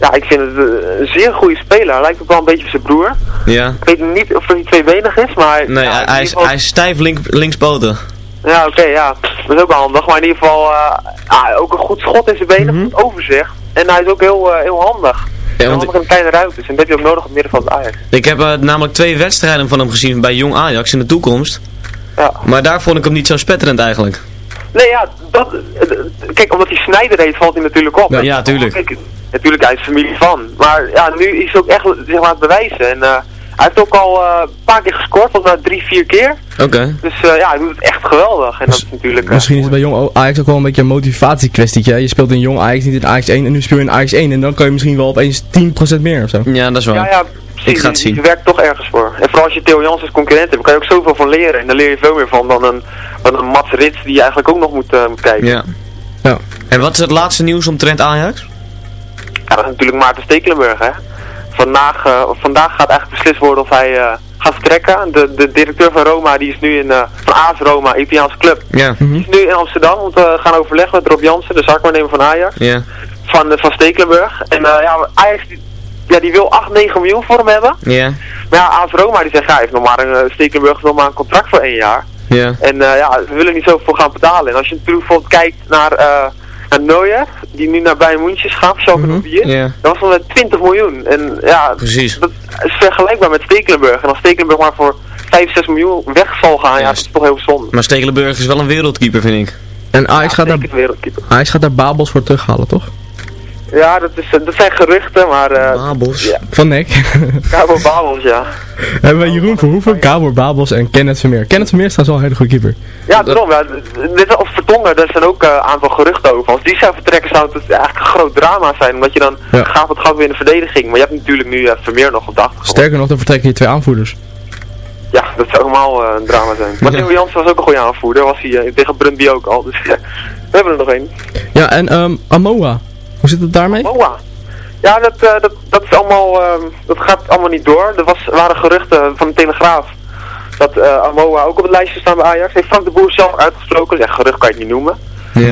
Ja, ik vind het eh, een zeer goede speler. Hij lijkt ook wel een beetje op zijn broer. Ja. Ik weet niet of hij tweebenig is, maar... Nee, ja, hij, is, hij is stijf link, linkspoten. Ja, oké, ja. Dat is ook wel handig. Maar in ieder geval uh, ah, ook een goed schot in zijn benen, goed overzicht. En hij is ook heel, eh, heel handig. Ja, want handig in kleine ruimtes. En dat heb je ook nodig op het midden van het Ajax. ik heb namelijk twee wedstrijden van hem gezien bij Jong Ajax in de toekomst. Ja. Maar daar vond ik hem niet zo spetterend eigenlijk. Nee, ja, dat, kijk, omdat hij Snijder heet, valt hij natuurlijk op. Ja, ja, tuurlijk. Kijk, natuurlijk, hij is familie van. Maar ja, nu is hij ook echt zeg maar, aan het bewijzen. En eh, hij heeft ook al eh, een paar keer gescoord, volgens mij drie, vier keer. Oké. Dus eh, ja, hij doet het echt geweldig. En dat is natuurlijk... eh, Misschien is het bij Jong Ajax ook wel een beetje een motivatiekwestietje. Je speelt in Jong Ajax, niet in Ajax 1 en nu speel je in Ajax 1 en dan kan je misschien wel opeens 10% meer of zo. Ja, dat is waar. Ja, ja. Ik ga het zien. die werkt toch ergens voor. En vooral als je Theo Jans als concurrent hebt, kan je ook zoveel van leren. En daar leer je veel meer van dan een, dan een Mats Rits die je eigenlijk ook nog moet, eh, moet kijken. Ja. Ja. En wat is het laatste nieuws omtrent Ajax? Ja, dat is natuurlijk Maarten Stekelenburg, hè. Vandaag, eh, vandaag gaat eigenlijk beslist worden of hij eh, gaat vertrekken. De, de directeur van Roma, die is nu in, eh, van AS Roma, Italiaanse club. Ja. Die is nu in Amsterdam om te gaan overleggen met Rob Jansen, de zaakwaarnemer van Ajax. Ja. Van, van Stekelenburg. En eh, ja, Ajax, die, ja, die wil 8, 9 miljoen voor hem hebben. Ja. Maar ja, AS Roma die zegt, ja, hij heeft nog maar een, eh, Stekelenburg heeft nog maar een contract voor één jaar. Ja. En eh, ja, we willen niet zoveel gaan betalen. En als je natuurlijk bijvoorbeeld kijkt naar, eh naar Neuer, die nu naar Bayern München gaat, Schalke 04, Ja. dat was dan met 20 miljoen. En ja, Precies. dat is vergelijkbaar met Stekelenburg. En als Stekelenburg maar voor 5, 6 miljoen weg zal gaan, ja, dat is toch heel zonde. Maar Stekelenburg is wel een wereldkeeper, vind ik. En Ajax, gaat daar. Ajax gaat daar Babels voor terughalen, toch? Ja, dat, is, dat zijn geruchten, maar... eh Babels. Ja, Van Nek. Cabo Babels, ja. Hebben we Jeroen Verhoeven, Gabor Babels en Kenneth Vermeer. Kenneth Vermeer is trouwens wel een hele goede keeper. Ja, daarom. Ja, dit of Vertongen, daar zijn ook eh, een aantal geruchten over. Als die zou vertrekken zou het eigenlijk een groot drama zijn. Omdat je dan Ja. gaat het gaat weer in de verdediging. Maar je hebt natuurlijk nu eh, Vermeer nog op de achtergrond. Sterker nog, dan vertrekken je twee aanvoerders. Ja, dat zou helemaal eh, een drama zijn. Maar Theo Jansen was ook een goede aanvoerder. Was hij eh, tegen Brundby ook al. Dus we hebben er nog één. Ja, en ehm Amoa. Hoe zit het daarmee? Moa. Ja, dat, eh, dat, dat is allemaal, ehm, dat gaat allemaal niet door. Er was, waren geruchten van de Telegraaf dat eh Amoa ook op het lijstje staat bij Ajax. Heeft Frank de Boer zelf uitgesproken. Ja, gerucht kan je het niet noemen.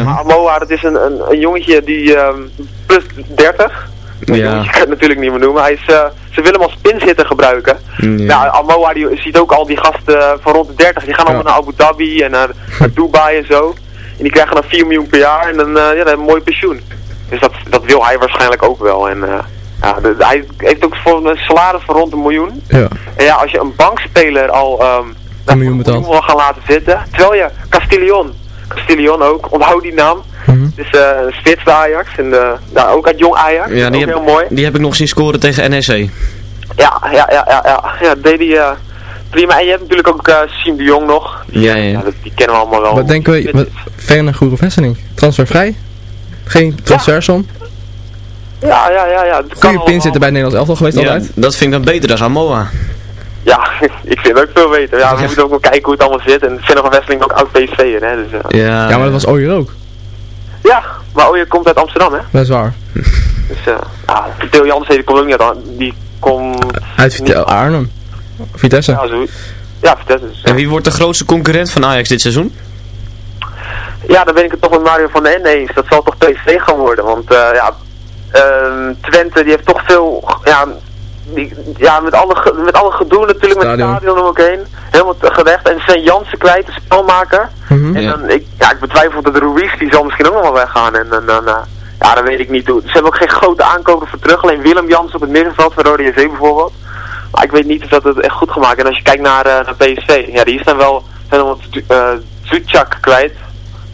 Maar. Amoa, dat is een, een, een jongetje die ehm, plus 30. Een Ja. jongetje kan het natuurlijk niet meer noemen. Hij is, eh, ze willen hem als pinzitter gebruiken. Ja. Ja, Amoa die ziet ook al die gasten van rond de 30. Die gaan allemaal naar Abu Dhabi en naar, naar Dubai en zo. En die krijgen dan 4 miljoen per jaar en dan, ja, dan een mooi pensioen. Dus dat, dat wil hij waarschijnlijk ook wel. En, eh, ja, de- hij heeft ook voor een salaris van rond een miljoen. Ja. En ja, als je een bankspeler al ehm Een miljoen betaalt. wil gaan laten zitten. Terwijl je Castillon, Castillon ook, onthoud die naam. Mhm. Dus eh een spits bij Ajax. En eh, nou, ook uit jong Ajax. Ja, die heb, heel mooi. die heb ik nog zien scoren tegen NEC. Ja, ja, ja, ja, ja. ja deed hij eh, prima. En je hebt natuurlijk ook eh Siem de Jong nog. Ja, ja, Ja, ja. dat, die kennen we allemaal wel. Wat denken we? Wat, Ferne Goede Vessening. Transfervrij? Geen transfersom? Ja, ja, ja. ja. Goede pin zitten bij het Nederlands elftal geweest Ja, altijd. dat vind ik dan beter dan Samoa. Ja, ik vind het ook veel beter. Ja, we moeten ook wel kijken hoe het allemaal zit. En Fenner van Wesseling ook oud PSV'er, hè. Dus, eh, Ja, Ja, maar dat was Ooyer ook. ja, maar Ooyer komt uit Amsterdam, hè. Dat is waar. Dus, eh ja, Theo Jansen die komt ook niet uit, die komt... Uit Vite- Arnhem. Vitesse. Ja, zo, ja, Vitesse. Dus, En wie wordt de grootste concurrent van Ajax dit seizoen? Ja, dan ben ik het toch met Mario van den Ende eens. Dat zal toch PSV gaan worden. Want eh, ja, ehm, Twente die heeft toch veel... Ja, die, ja met, alle, ge- met alle gedoe natuurlijk met het Stadion. om elkaar heen. Helemaal gerecht. En Sven Jansen kwijt, de spelmaker. Mhm. En Ja. dan, ik, ja, ik betwijfel dat de Ruiz, die zal misschien ook nog wel weggaan. En dan, dan eh, ja, dan weet ik niet hoe. Ze hebben ook geen grote aankopen voor terug. Alleen Willem Jansen op het middenveld van Rode JC bijvoorbeeld. Maar ik weet niet of dat het echt goed gemaakt. En als je kijkt naar, eh, naar PSV, ja, die is dan wel helemaal uh, Zuchak kwijt.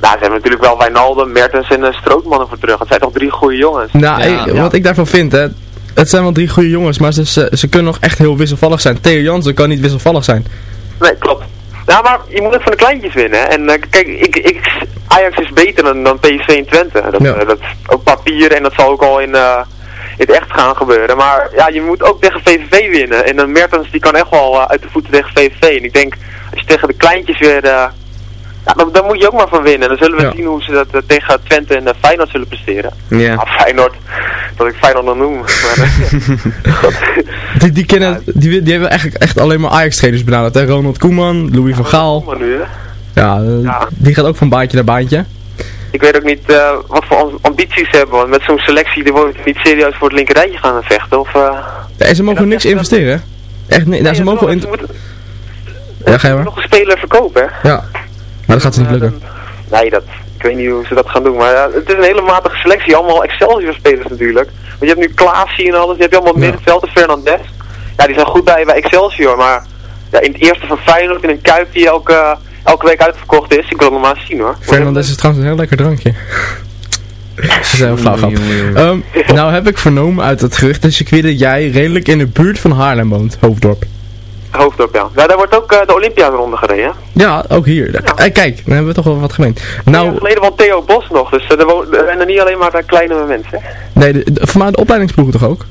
Nou, ze hebben natuurlijk wel Wijnaldum, Mertens en uh, Strootmannen voor terug. Dat zijn toch drie goede jongens. Nou, Ja, ik- ja. wat ik daarvan vind, hè. Het zijn wel drie goede jongens, maar ze, ze, ze kunnen nog echt heel wisselvallig zijn. Theo Jansen kan niet wisselvallig zijn. Nee, klopt. Ja, maar je moet het van de kleintjes winnen. hè. En eh, kijk, ik, ik, Ajax is beter dan, dan PSV in Twente. Dat, Ja. eh, dat is ook papier en dat zal ook al in, eh, in het echt gaan gebeuren. Maar ja, je moet ook tegen VVV winnen. En dan Mertens die kan echt wel eh, uit de voeten tegen VVV. En ik denk, als je tegen de kleintjes weer... ja, dan, moet je ook maar van winnen. Dan zullen we Ja. zien hoe ze dat eh, tegen Twente en eh, Feyenoord zullen presteren. Ja. Ah, Feyenoord, dat ik Feyenoord nog noem. Maar, eh. Die, die, kennen, die, die hebben eigenlijk echt alleen maar Ajax-trainers benaderd. Hè? Ronald Koeman, Louis van Gaal. Nu. Ja, Ja. die gaat ook van baantje naar baantje. Ik weet ook niet wat voor am- ambities ze hebben, want met zo'n selectie die wordt niet serieus voor het linkerrijtje gaan vechten. Of, Ja, ze mogen niks investeren. Echt ze nee, mogen wel ze in... moeten Ja, ga je maar. nog een speler verkopen, hè? Ja. Maar dat gaat ze niet lukken. nee, dat, ik weet niet hoe ze dat gaan doen, maar ja, het is een hele matige selectie. Allemaal Excelsior-spelers natuurlijk. Want je hebt nu Klaasie en alles, je hebt allemaal Ja. middenveld en Fernandes. Ja, die zijn goed bij, bij Excelsior, maar ja, in het eerste van Feyenoord in een Kuip die elke, elke week uitverkocht is, ik wil nog maar eens zien hoor. Fernandes is trouwens een heel lekker drankje. Is een flauw grap. Jongen. Ehm, nou heb ik vernomen uit het geruchtencircuit dat jij redelijk in de buurt van Haarlem woont, Hoofddorp. Hoofddorp, ja. Ja, daar wordt ook eh, de Olympiaronde gereden? Ja, ook hier. Eh, kijk, dan hebben we toch wel wat gemeen. Nou, Nou, geleden van Theo Bos nog, dus uh, er, zijn er niet alleen maar de kleine mensen. nee, de, de, voor mij de opleidingsploegen toch ook?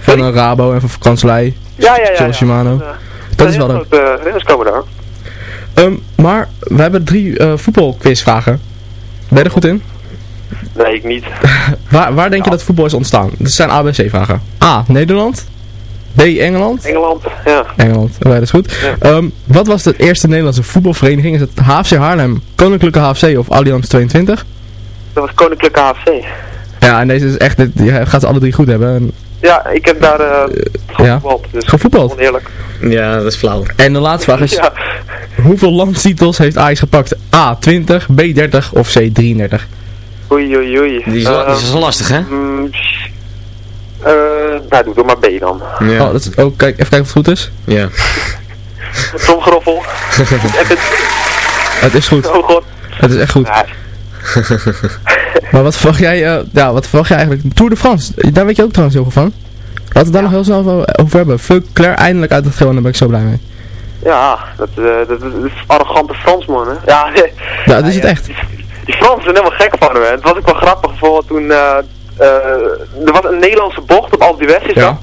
Van een Rabo en van Kanselij. Ja, ja, ja. Zoals ja. Shimano. Eh, Dat is wel leuk. grote renners komen daar. Ehm, maar we hebben drie eh voetbalquizvragen. Ben je er goed in? Nee, ik niet. Waar, waar denk je dat voetbal is ontstaan? Dit zijn ABC-vragen. A. Nederland. B. Engeland. Engeland, ja. Engeland, dat is goed. Ja. Ehm, wat was de eerste Nederlandse voetbalvereniging? Is het HFC Haarlem, Koninklijke HFC of Allianz 22? Dat was Koninklijke HFC. Ja, en deze is echt, die gaat ze alle drie goed hebben. En, Ja, ik heb daar eh ja. gevoetbald. Dus Gevoetbald. Oneerlijk. Ja, dat is flauw. En de laatste vraag is, Ja. hoeveel landstitels heeft Ajax gepakt? A. 20, B. 30 of C. 33? Oei, oei, oei. Die is, la- die is wel lastig, hè? mm, eh, nou, doe dan maar B dan. Ja. Oh, dat is, oh kijk, even kijken of het goed is. ja. Tromgeroffel. en het, Het is goed. oh god. Het is echt goed. Ja, Maar wat verwacht jij, eh, ja, wat verwacht jij eigenlijk? Tour de France, daar weet je ook trouwens heel veel van. Laten we het daar nog heel snel over- hebben. Fuck Claire eindelijk uit het geel en daar ben ik zo blij mee. ja dat, eh, dat, dat is arrogante Fransman, hè. Ja, Ja, dat is het echt. Die, die Fransen zijn helemaal gek van hem, hè. Het was ook wel grappig, bijvoorbeeld toen... er was een Nederlandse bocht op Alpe d'Huez, is Ja. dat?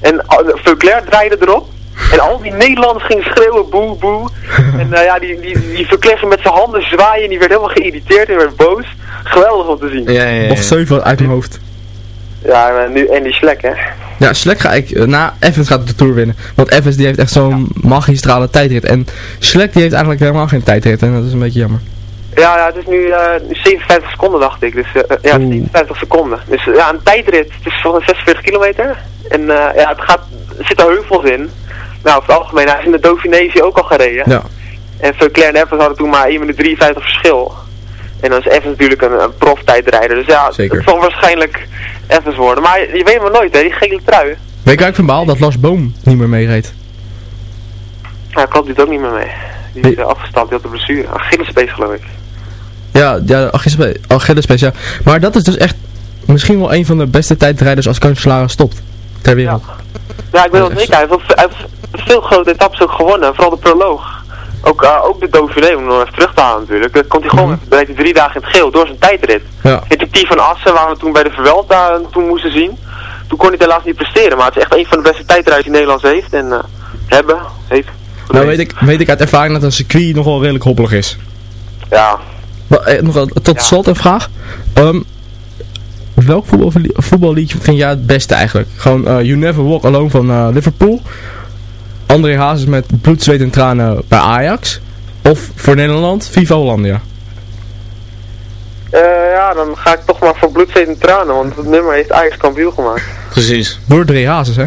En uh, Veuclair draaide erop. En al die Nederlanders gingen schreeuwen, boe, boe. en eh, ja, die, die, die met zijn handen zwaaien en die werd helemaal geïrriteerd en werd boos. Geweldig om te zien. Ja, ja, ja. Bocht 7 uit mijn hoofd. Ja, en nu en die Slek, hè. Ja, Schlek ga ik, eh, na Evans gaat de Tour winnen. Want Evans die heeft echt zo'n magistrale tijdrit. En Schlek die heeft eigenlijk helemaal geen tijdrit. En dat is een beetje jammer. Ja, ja, het is nu eh, nu 57 seconden, dacht ik. Dus eh, ja, Oeh. 57 seconden. Dus eh, ja, een tijdrit. Het is van 46 kilometer. En eh, ja, het gaat, er zitten heuvels in. Nou, over het algemeen, hij is in de Dauphiné ook al gereden. Ja. En Veuclair en Evans hadden toen maar 1 minuut 53 verschil. En dan is Evans natuurlijk een, een proftijdrijder. Dus ja, Zeker. het zal waarschijnlijk Evans worden. Maar je, weet maar nooit, hè, die gele trui. Weet ik van baal? Dat Lars Boom niet meer meereed. Ja, klopt, doet ook niet meer mee. Die is Nee. eh, afgestapt, die had de blessure. Achillespees geloof ik. Ja, ja Achillespees, ja. Maar dat is dus echt misschien wel een van de beste tijdrijders als Cancellara stopt. Ter wereld. Ja, ik weet Ja, wel zeker. Hij heeft, ook- hij heeft veel grote etappes ook gewonnen. Vooral de proloog. Ook, eh, ook de Dauphiné, om nog even terug te halen natuurlijk. Dan komt hij gewoon, heeft hij drie dagen in het geel door zijn tijdrit. Ja. Hij Steven Assen, waar we toen bij de Vuelta toen moesten zien. Toen kon hij het helaas niet presteren, maar het is echt een van de beste tijdrijders die Nederland heeft. En eh, hebben, heeft. Nou weet ik, weet ik uit ervaring dat een circuit nog wel redelijk hobbelig is. Ja, nog een- tot slot een vraag. Ehm, welk voetbal, voetballiedje vind jij het beste eigenlijk? Gewoon eh, You Never Walk Alone van eh, Liverpool. André Hazes met bloed, zweet en tranen bij Ajax. Of voor Nederland, Viva Hollandia. Eh, ja, dan ga ik toch maar voor bloed, zweet en tranen, want het nummer heeft Ajax kampioen gemaakt. Precies. Door André Hazes, hè?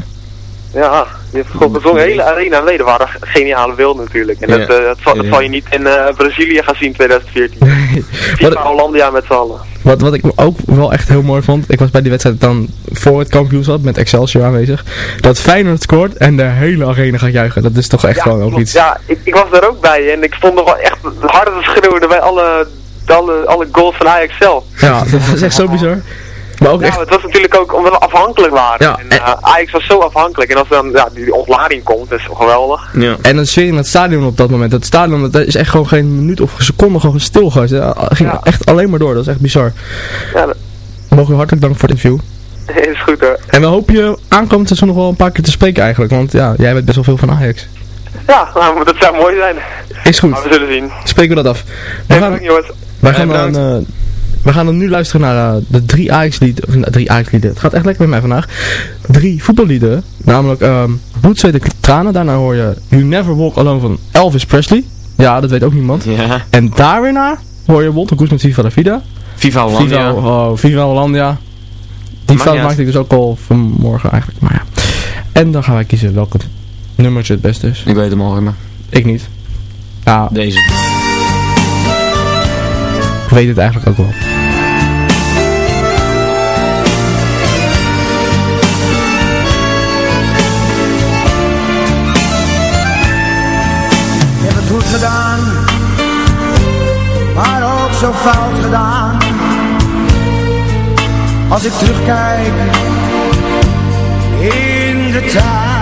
Ja, die heeft gewoon gezongen, hele arena leden waren geniale beelden natuurlijk. En Ja. dat, eh, dat, zal, dat Ja. zal je niet in eh, Brazilië gaan zien in 2014. FIFA Hollandia met z'n allen. Wat, wat ik ook wel echt heel mooi vond, ik was bij die wedstrijd dan voor het kampioenschap met Excelsior aanwezig. Dat Feyenoord scoort en de hele arena gaat juichen. Dat is toch echt gewoon ook iets. Ja, ik, ik was daar ook bij en ik stond nog wel echt harder te schreeuwen bij alle, alle, alle goals van Ajax zelf. Ja, dat is echt zo bizar. Maar ook Ja, echt, het was natuurlijk ook omdat we afhankelijk waren. Ja, en, eh, Ajax was zo afhankelijk en als dan ja, die ontlading komt, dat is geweldig. Ja. en de sfeer in het stadion op dat moment. Dat stadion, dat is echt gewoon geen minuut of een seconde gewoon stil ging echt alleen maar door, dat is echt bizar. Ja, dat Mogen we hartelijk danken voor het interview. is goed hoor. En we hopen je aankomend seizoen nog wel een paar keer te spreken eigenlijk. Want ja, jij weet best wel veel van Ajax. Ja, nou, maar dat zou mooi zijn. Is goed. Maar we zullen zien. Spreken we dat af. We Hey, gaan, bedankt, jongens. wij gaan, Hey, dan, eh, we gaan dan nu luisteren naar eh, de drie Ajax-lieden. Nou, drie Ajax-lieden. Het gaat echt lekker met mij vandaag. Drie voetballieden. Namelijk ehm Bloed, Zweet en Tranen. Daarna hoor je You Never Walk Alone van Elvis Presley. Ja, dat weet ook niemand. Ja. En daar weer na hoor je Wont en Koes met Viva la Vida. Viva Hollandia. Viva, oh, Viva Hollandia. Die fout maakte ik dus ook al vanmorgen eigenlijk. Maar ja. En dan gaan wij kiezen welke nummertje het beste is. Ik weet hem al helemaal. Ik niet. Ja, Deze. ik weet het eigenlijk ook wel. Fout gedaan. Als ik terugkijk in de tijd,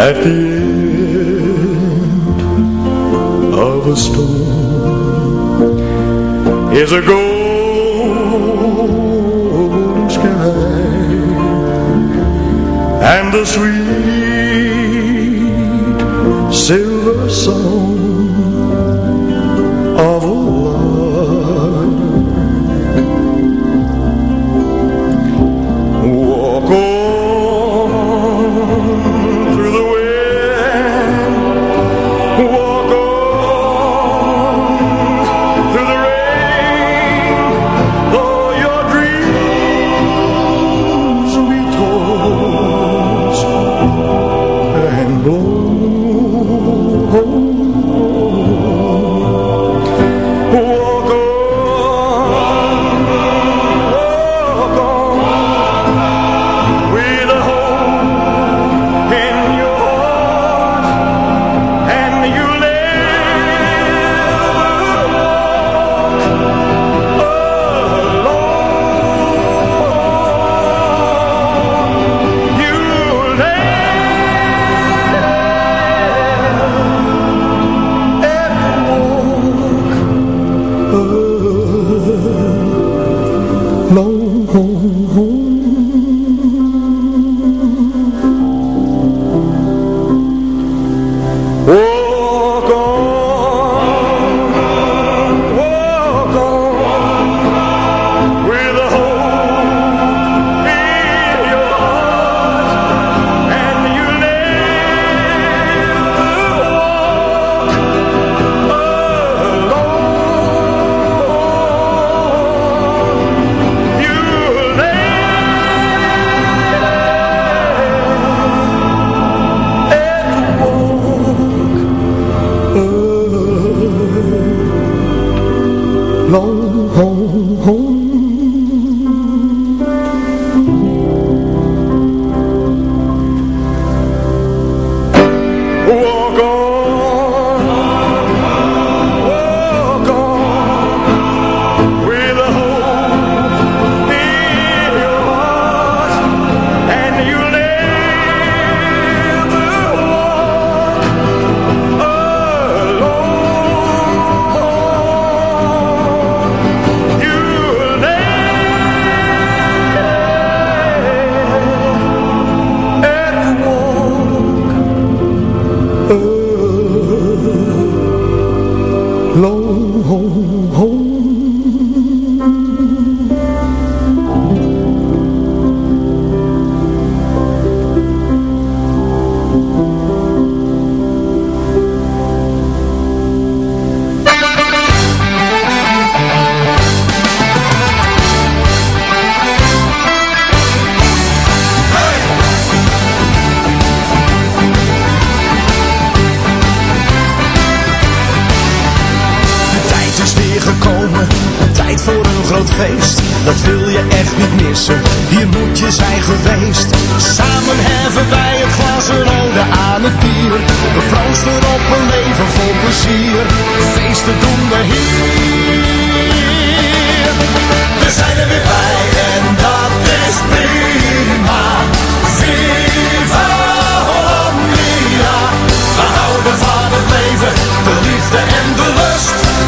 At the end of a storm is a goal.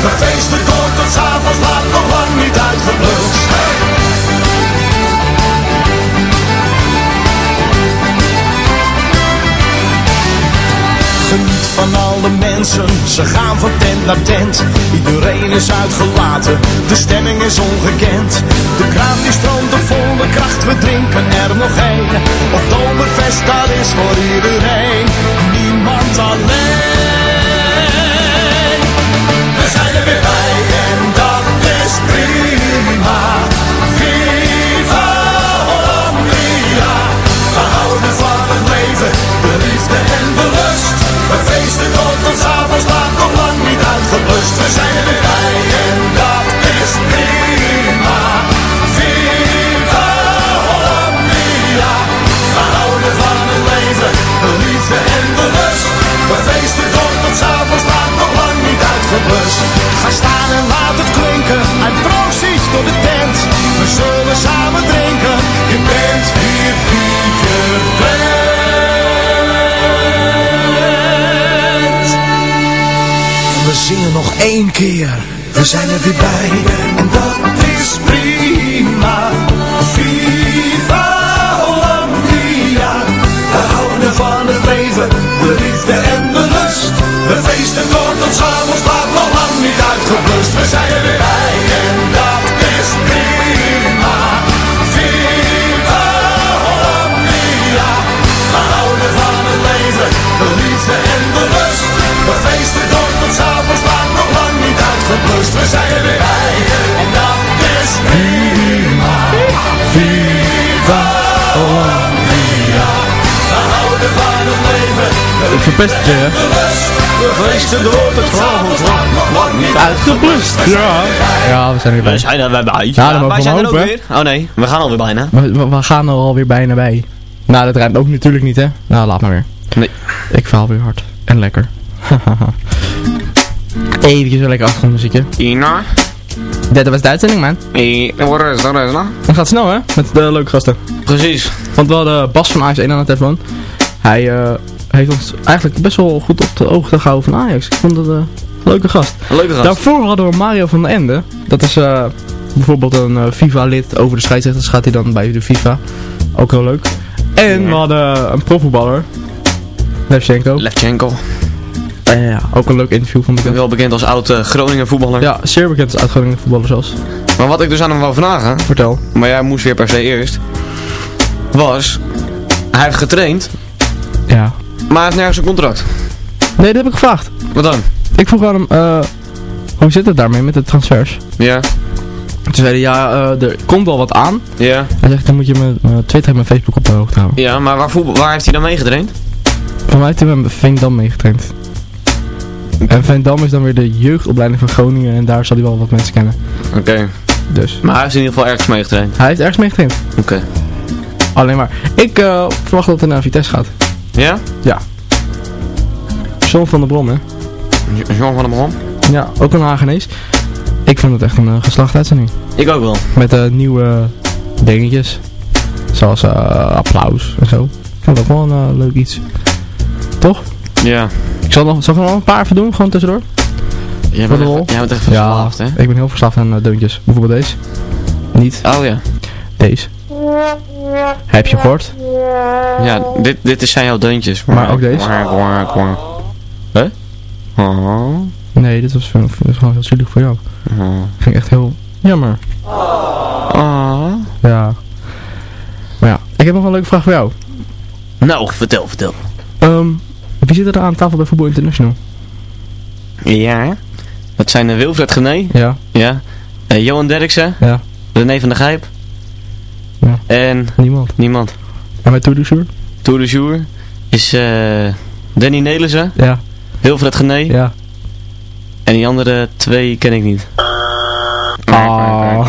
We feesten door tot s'avonds laat, nog lang niet uitgeblust. Geniet van alle mensen, ze gaan van tent naar tent. Iedereen is uitgelaten, de stemming is ongekend. De kraan die stroomt op volle kracht, we drinken er nog één. Oktoberfest, dat is voor iedereen, niemand alleen. We zijn er weer bij en dat is prima. Viva Hollandia. We houden van het leven, de liefde en de lust. We feesten tot ons avonds laat, nog lang niet uitgeblust. We zijn er weer bij en dat is prima. Viva Hollandia. We houden van het leven, de liefde en de lust. We feesten tot uitgeblust. Ga staan en laat het klinken, en proost door de tent. We zullen samen drinken, je bent hier wie je bent. En we zingen nog één keer. we zijn er weer bij en dat is prima. Viva Hollandia, we houden van het leven, de liefde uitgeblust. We zijn er weer bij en dat is prima. Viva Hollandia, we houden van het leven, de liefde en de lust. We feesten tot ons avonds laat nog lang niet uitgeblust. We zijn er weer bij en dat is prima. Viva Hollandia, we houden van het leven, de verpest het je, hè? we feesten door het avonds lang niet uitgeblust. Ja. Ja, we zijn er weer We bij. zijn er weer bij. Ja, mogen wij we zijn er ook weer. Oh nee, we gaan alweer bijna. We, we, we gaan er alweer bijna bij. Nou, dat ruimt ook natuurlijk niet, hè? Nou, laat maar weer. Nee. Ik verhaal weer hard. En lekker. Eventjes een lekker achtergrondmuziekje. Ina. Dit was de uitzending, man. Eh, is dat? is dat? Het gaat snel, hè? Met de leuke gasten. Precies. Want we hadden Bas van Ajax 1 aan de telefoon. Hij eh, heeft ons eigenlijk best wel goed op de ogen gehouden van Ajax. Ik vond het eh, leuke gast. Een leuke gast. Daarvoor hadden we Mario van den Ende. Dat is eh, bijvoorbeeld een eh, FIFA-lid over de scheidsrechters. Gaat hij dan bij de FIFA. Ook heel leuk. En we hadden een profvoetballer. Levchenko. Levchenko. Eh, ja, ook een leuk interview vond ik dat. Wel bekend als oud Groningen voetballer. Ja, zeer bekend als uitgroening voetballer zelfs. Maar wat ik dus aan hem wou vragen, Vertel. maar jij moest weer per se eerst, was, hij heeft getraind, Ja. maar hij heeft nergens een contract. Nee, dat heb ik gevraagd. Wat dan? Ik vroeg aan hem, eh, hoe zit het daarmee met de transfers? Ja, Toen zei hij, ja, eh, er komt wel wat aan. ja, Hij zegt, dan moet je mijn uh, Twitter en mijn Facebook op de hoogte houden. ja, maar waar, voetbal, waar heeft hij dan mee getraind? Van mij heeft hij met Veendam meegetraind. En Veendam is dan weer de jeugdopleiding van Groningen en daar zal hij wel wat mensen kennen. Oké, Dus. maar hij heeft in ieder geval ergens mee getraind. Hij heeft ergens meegetraind. Oké. Alleen maar. Ik eh, verwacht dat hij naar Vitesse gaat. Ja? Ja. John van der Brom, hè? Jean van der Brom? Ja, ook een Hagenees. Ik vond het echt een uh, geslaagde uitzending. Ik ook wel. Met eh, nieuwe dingetjes. Zoals eh, applaus en zo. Ik vond het ook wel een eh, leuk iets. Toch? Ja. Ik zal, nog, zal ik er nog een paar even doen, gewoon tussendoor? Jij bent, echt, jij bent echt Ja, verslaafd, hè? ik ben heel verslaafd aan uh, deuntjes. Bijvoorbeeld deze. Niet Oh ja. deze. Heb je gehoord? Ja, dit, dit zijn jouw deuntjes. Maar ook deze? Hè? Oh. Nee, dit was, gewoon heel zielig voor jou. Oh. Ging echt heel jammer. Oh. Ja. Maar ja, ik heb nog een leuke vraag voor jou. Nou, vertel, vertel. Ehm, wie zit er aan tafel bij Voetbal International? Ja. Dat zijn uh, Wilfred Gené. Ja. Ja. Uh, Johan Derksen. Ja. René van der Gijp. Ja. En... Niemand. Niemand. En bij Tour de Jour? Tour de Jour is uh, Danny Nelissen. Ja. Wilfred Gené. Ja. En die andere twee ken ik niet. Ah.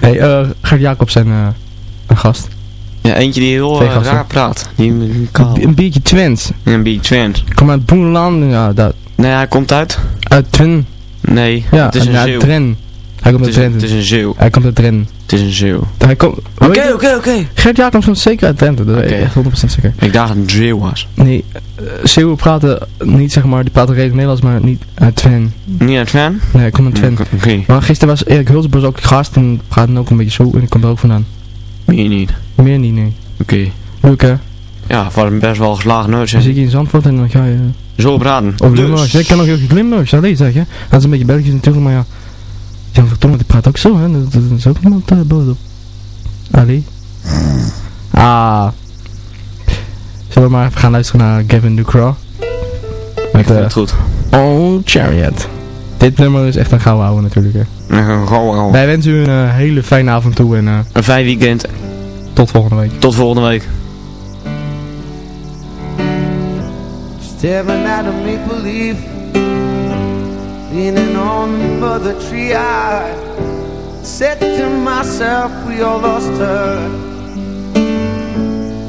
nee, uh, Gert Jacobsen, uh, een gast. Ja, eentje die heel uh, raar praat. Die, een, beetje Twents. Ja, een beetje Twents. Kom uit Boenland, ja, dat. Nee, hij komt uit? Uit Twen. Nee, ja, het is een Zeeuw. Tren. Hij komt uit Drenthe. Het is een Zeeuw. Hij komt uit Drenthe. Het is een Zeeuw. Hij komt... Oké, oké, oké. Gert Jacobs komt zeker uit Drenthe, dat okay. weet ik echt 100% zeker. Ik dacht dat het een Zeeuw was. Nee, uh, Zeeuwen praten niet zeg maar, die praten redelijk Nederlands, maar niet uit Twen. Niet uit Twen? Nee, hij komt uit Twen. Oké. Okay. Maar gisteren was Erik Hulsbos ook gast en praatte ook een beetje zo en ik kom er ook vandaan. Meer niet? Meer niet, nee. Oké. Okay. Leuk hè? Ja, voor een best wel geslagen neus. Dan zie je in Zandvoort en dan ga je... Zo praten. Of Limburgs. Dus. Ik kan ook heel goed Limburgs, dat weet je. Dat is een beetje Belgisch natuurlijk, maar ja. Jan Vertongen die praat ook zo, hè. Dat, dat is ook iemand uh, boos op. Ali. Ah. Zullen we maar even gaan luisteren naar Gavin Ducraw. Met, uh, goed. Oh, Chariot. Dit nummer is echt een gouden ouwe natuurlijk, hè. Een gouden ouwe. Wij wensen u een uh, hele fijne avond toe en... Uh, een fijn weekend. Tot volgende week. Tot volgende week. Staring at a maple leaf Leaning on the mother tree I said to myself we all lost her.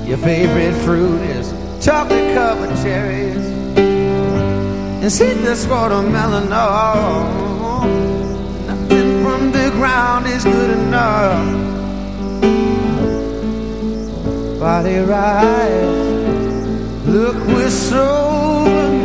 Your favorite fruit is chocolate covered cherries And seedless watermelon. Oh, Nothing from the ground is good enough. Body rise Look, we're so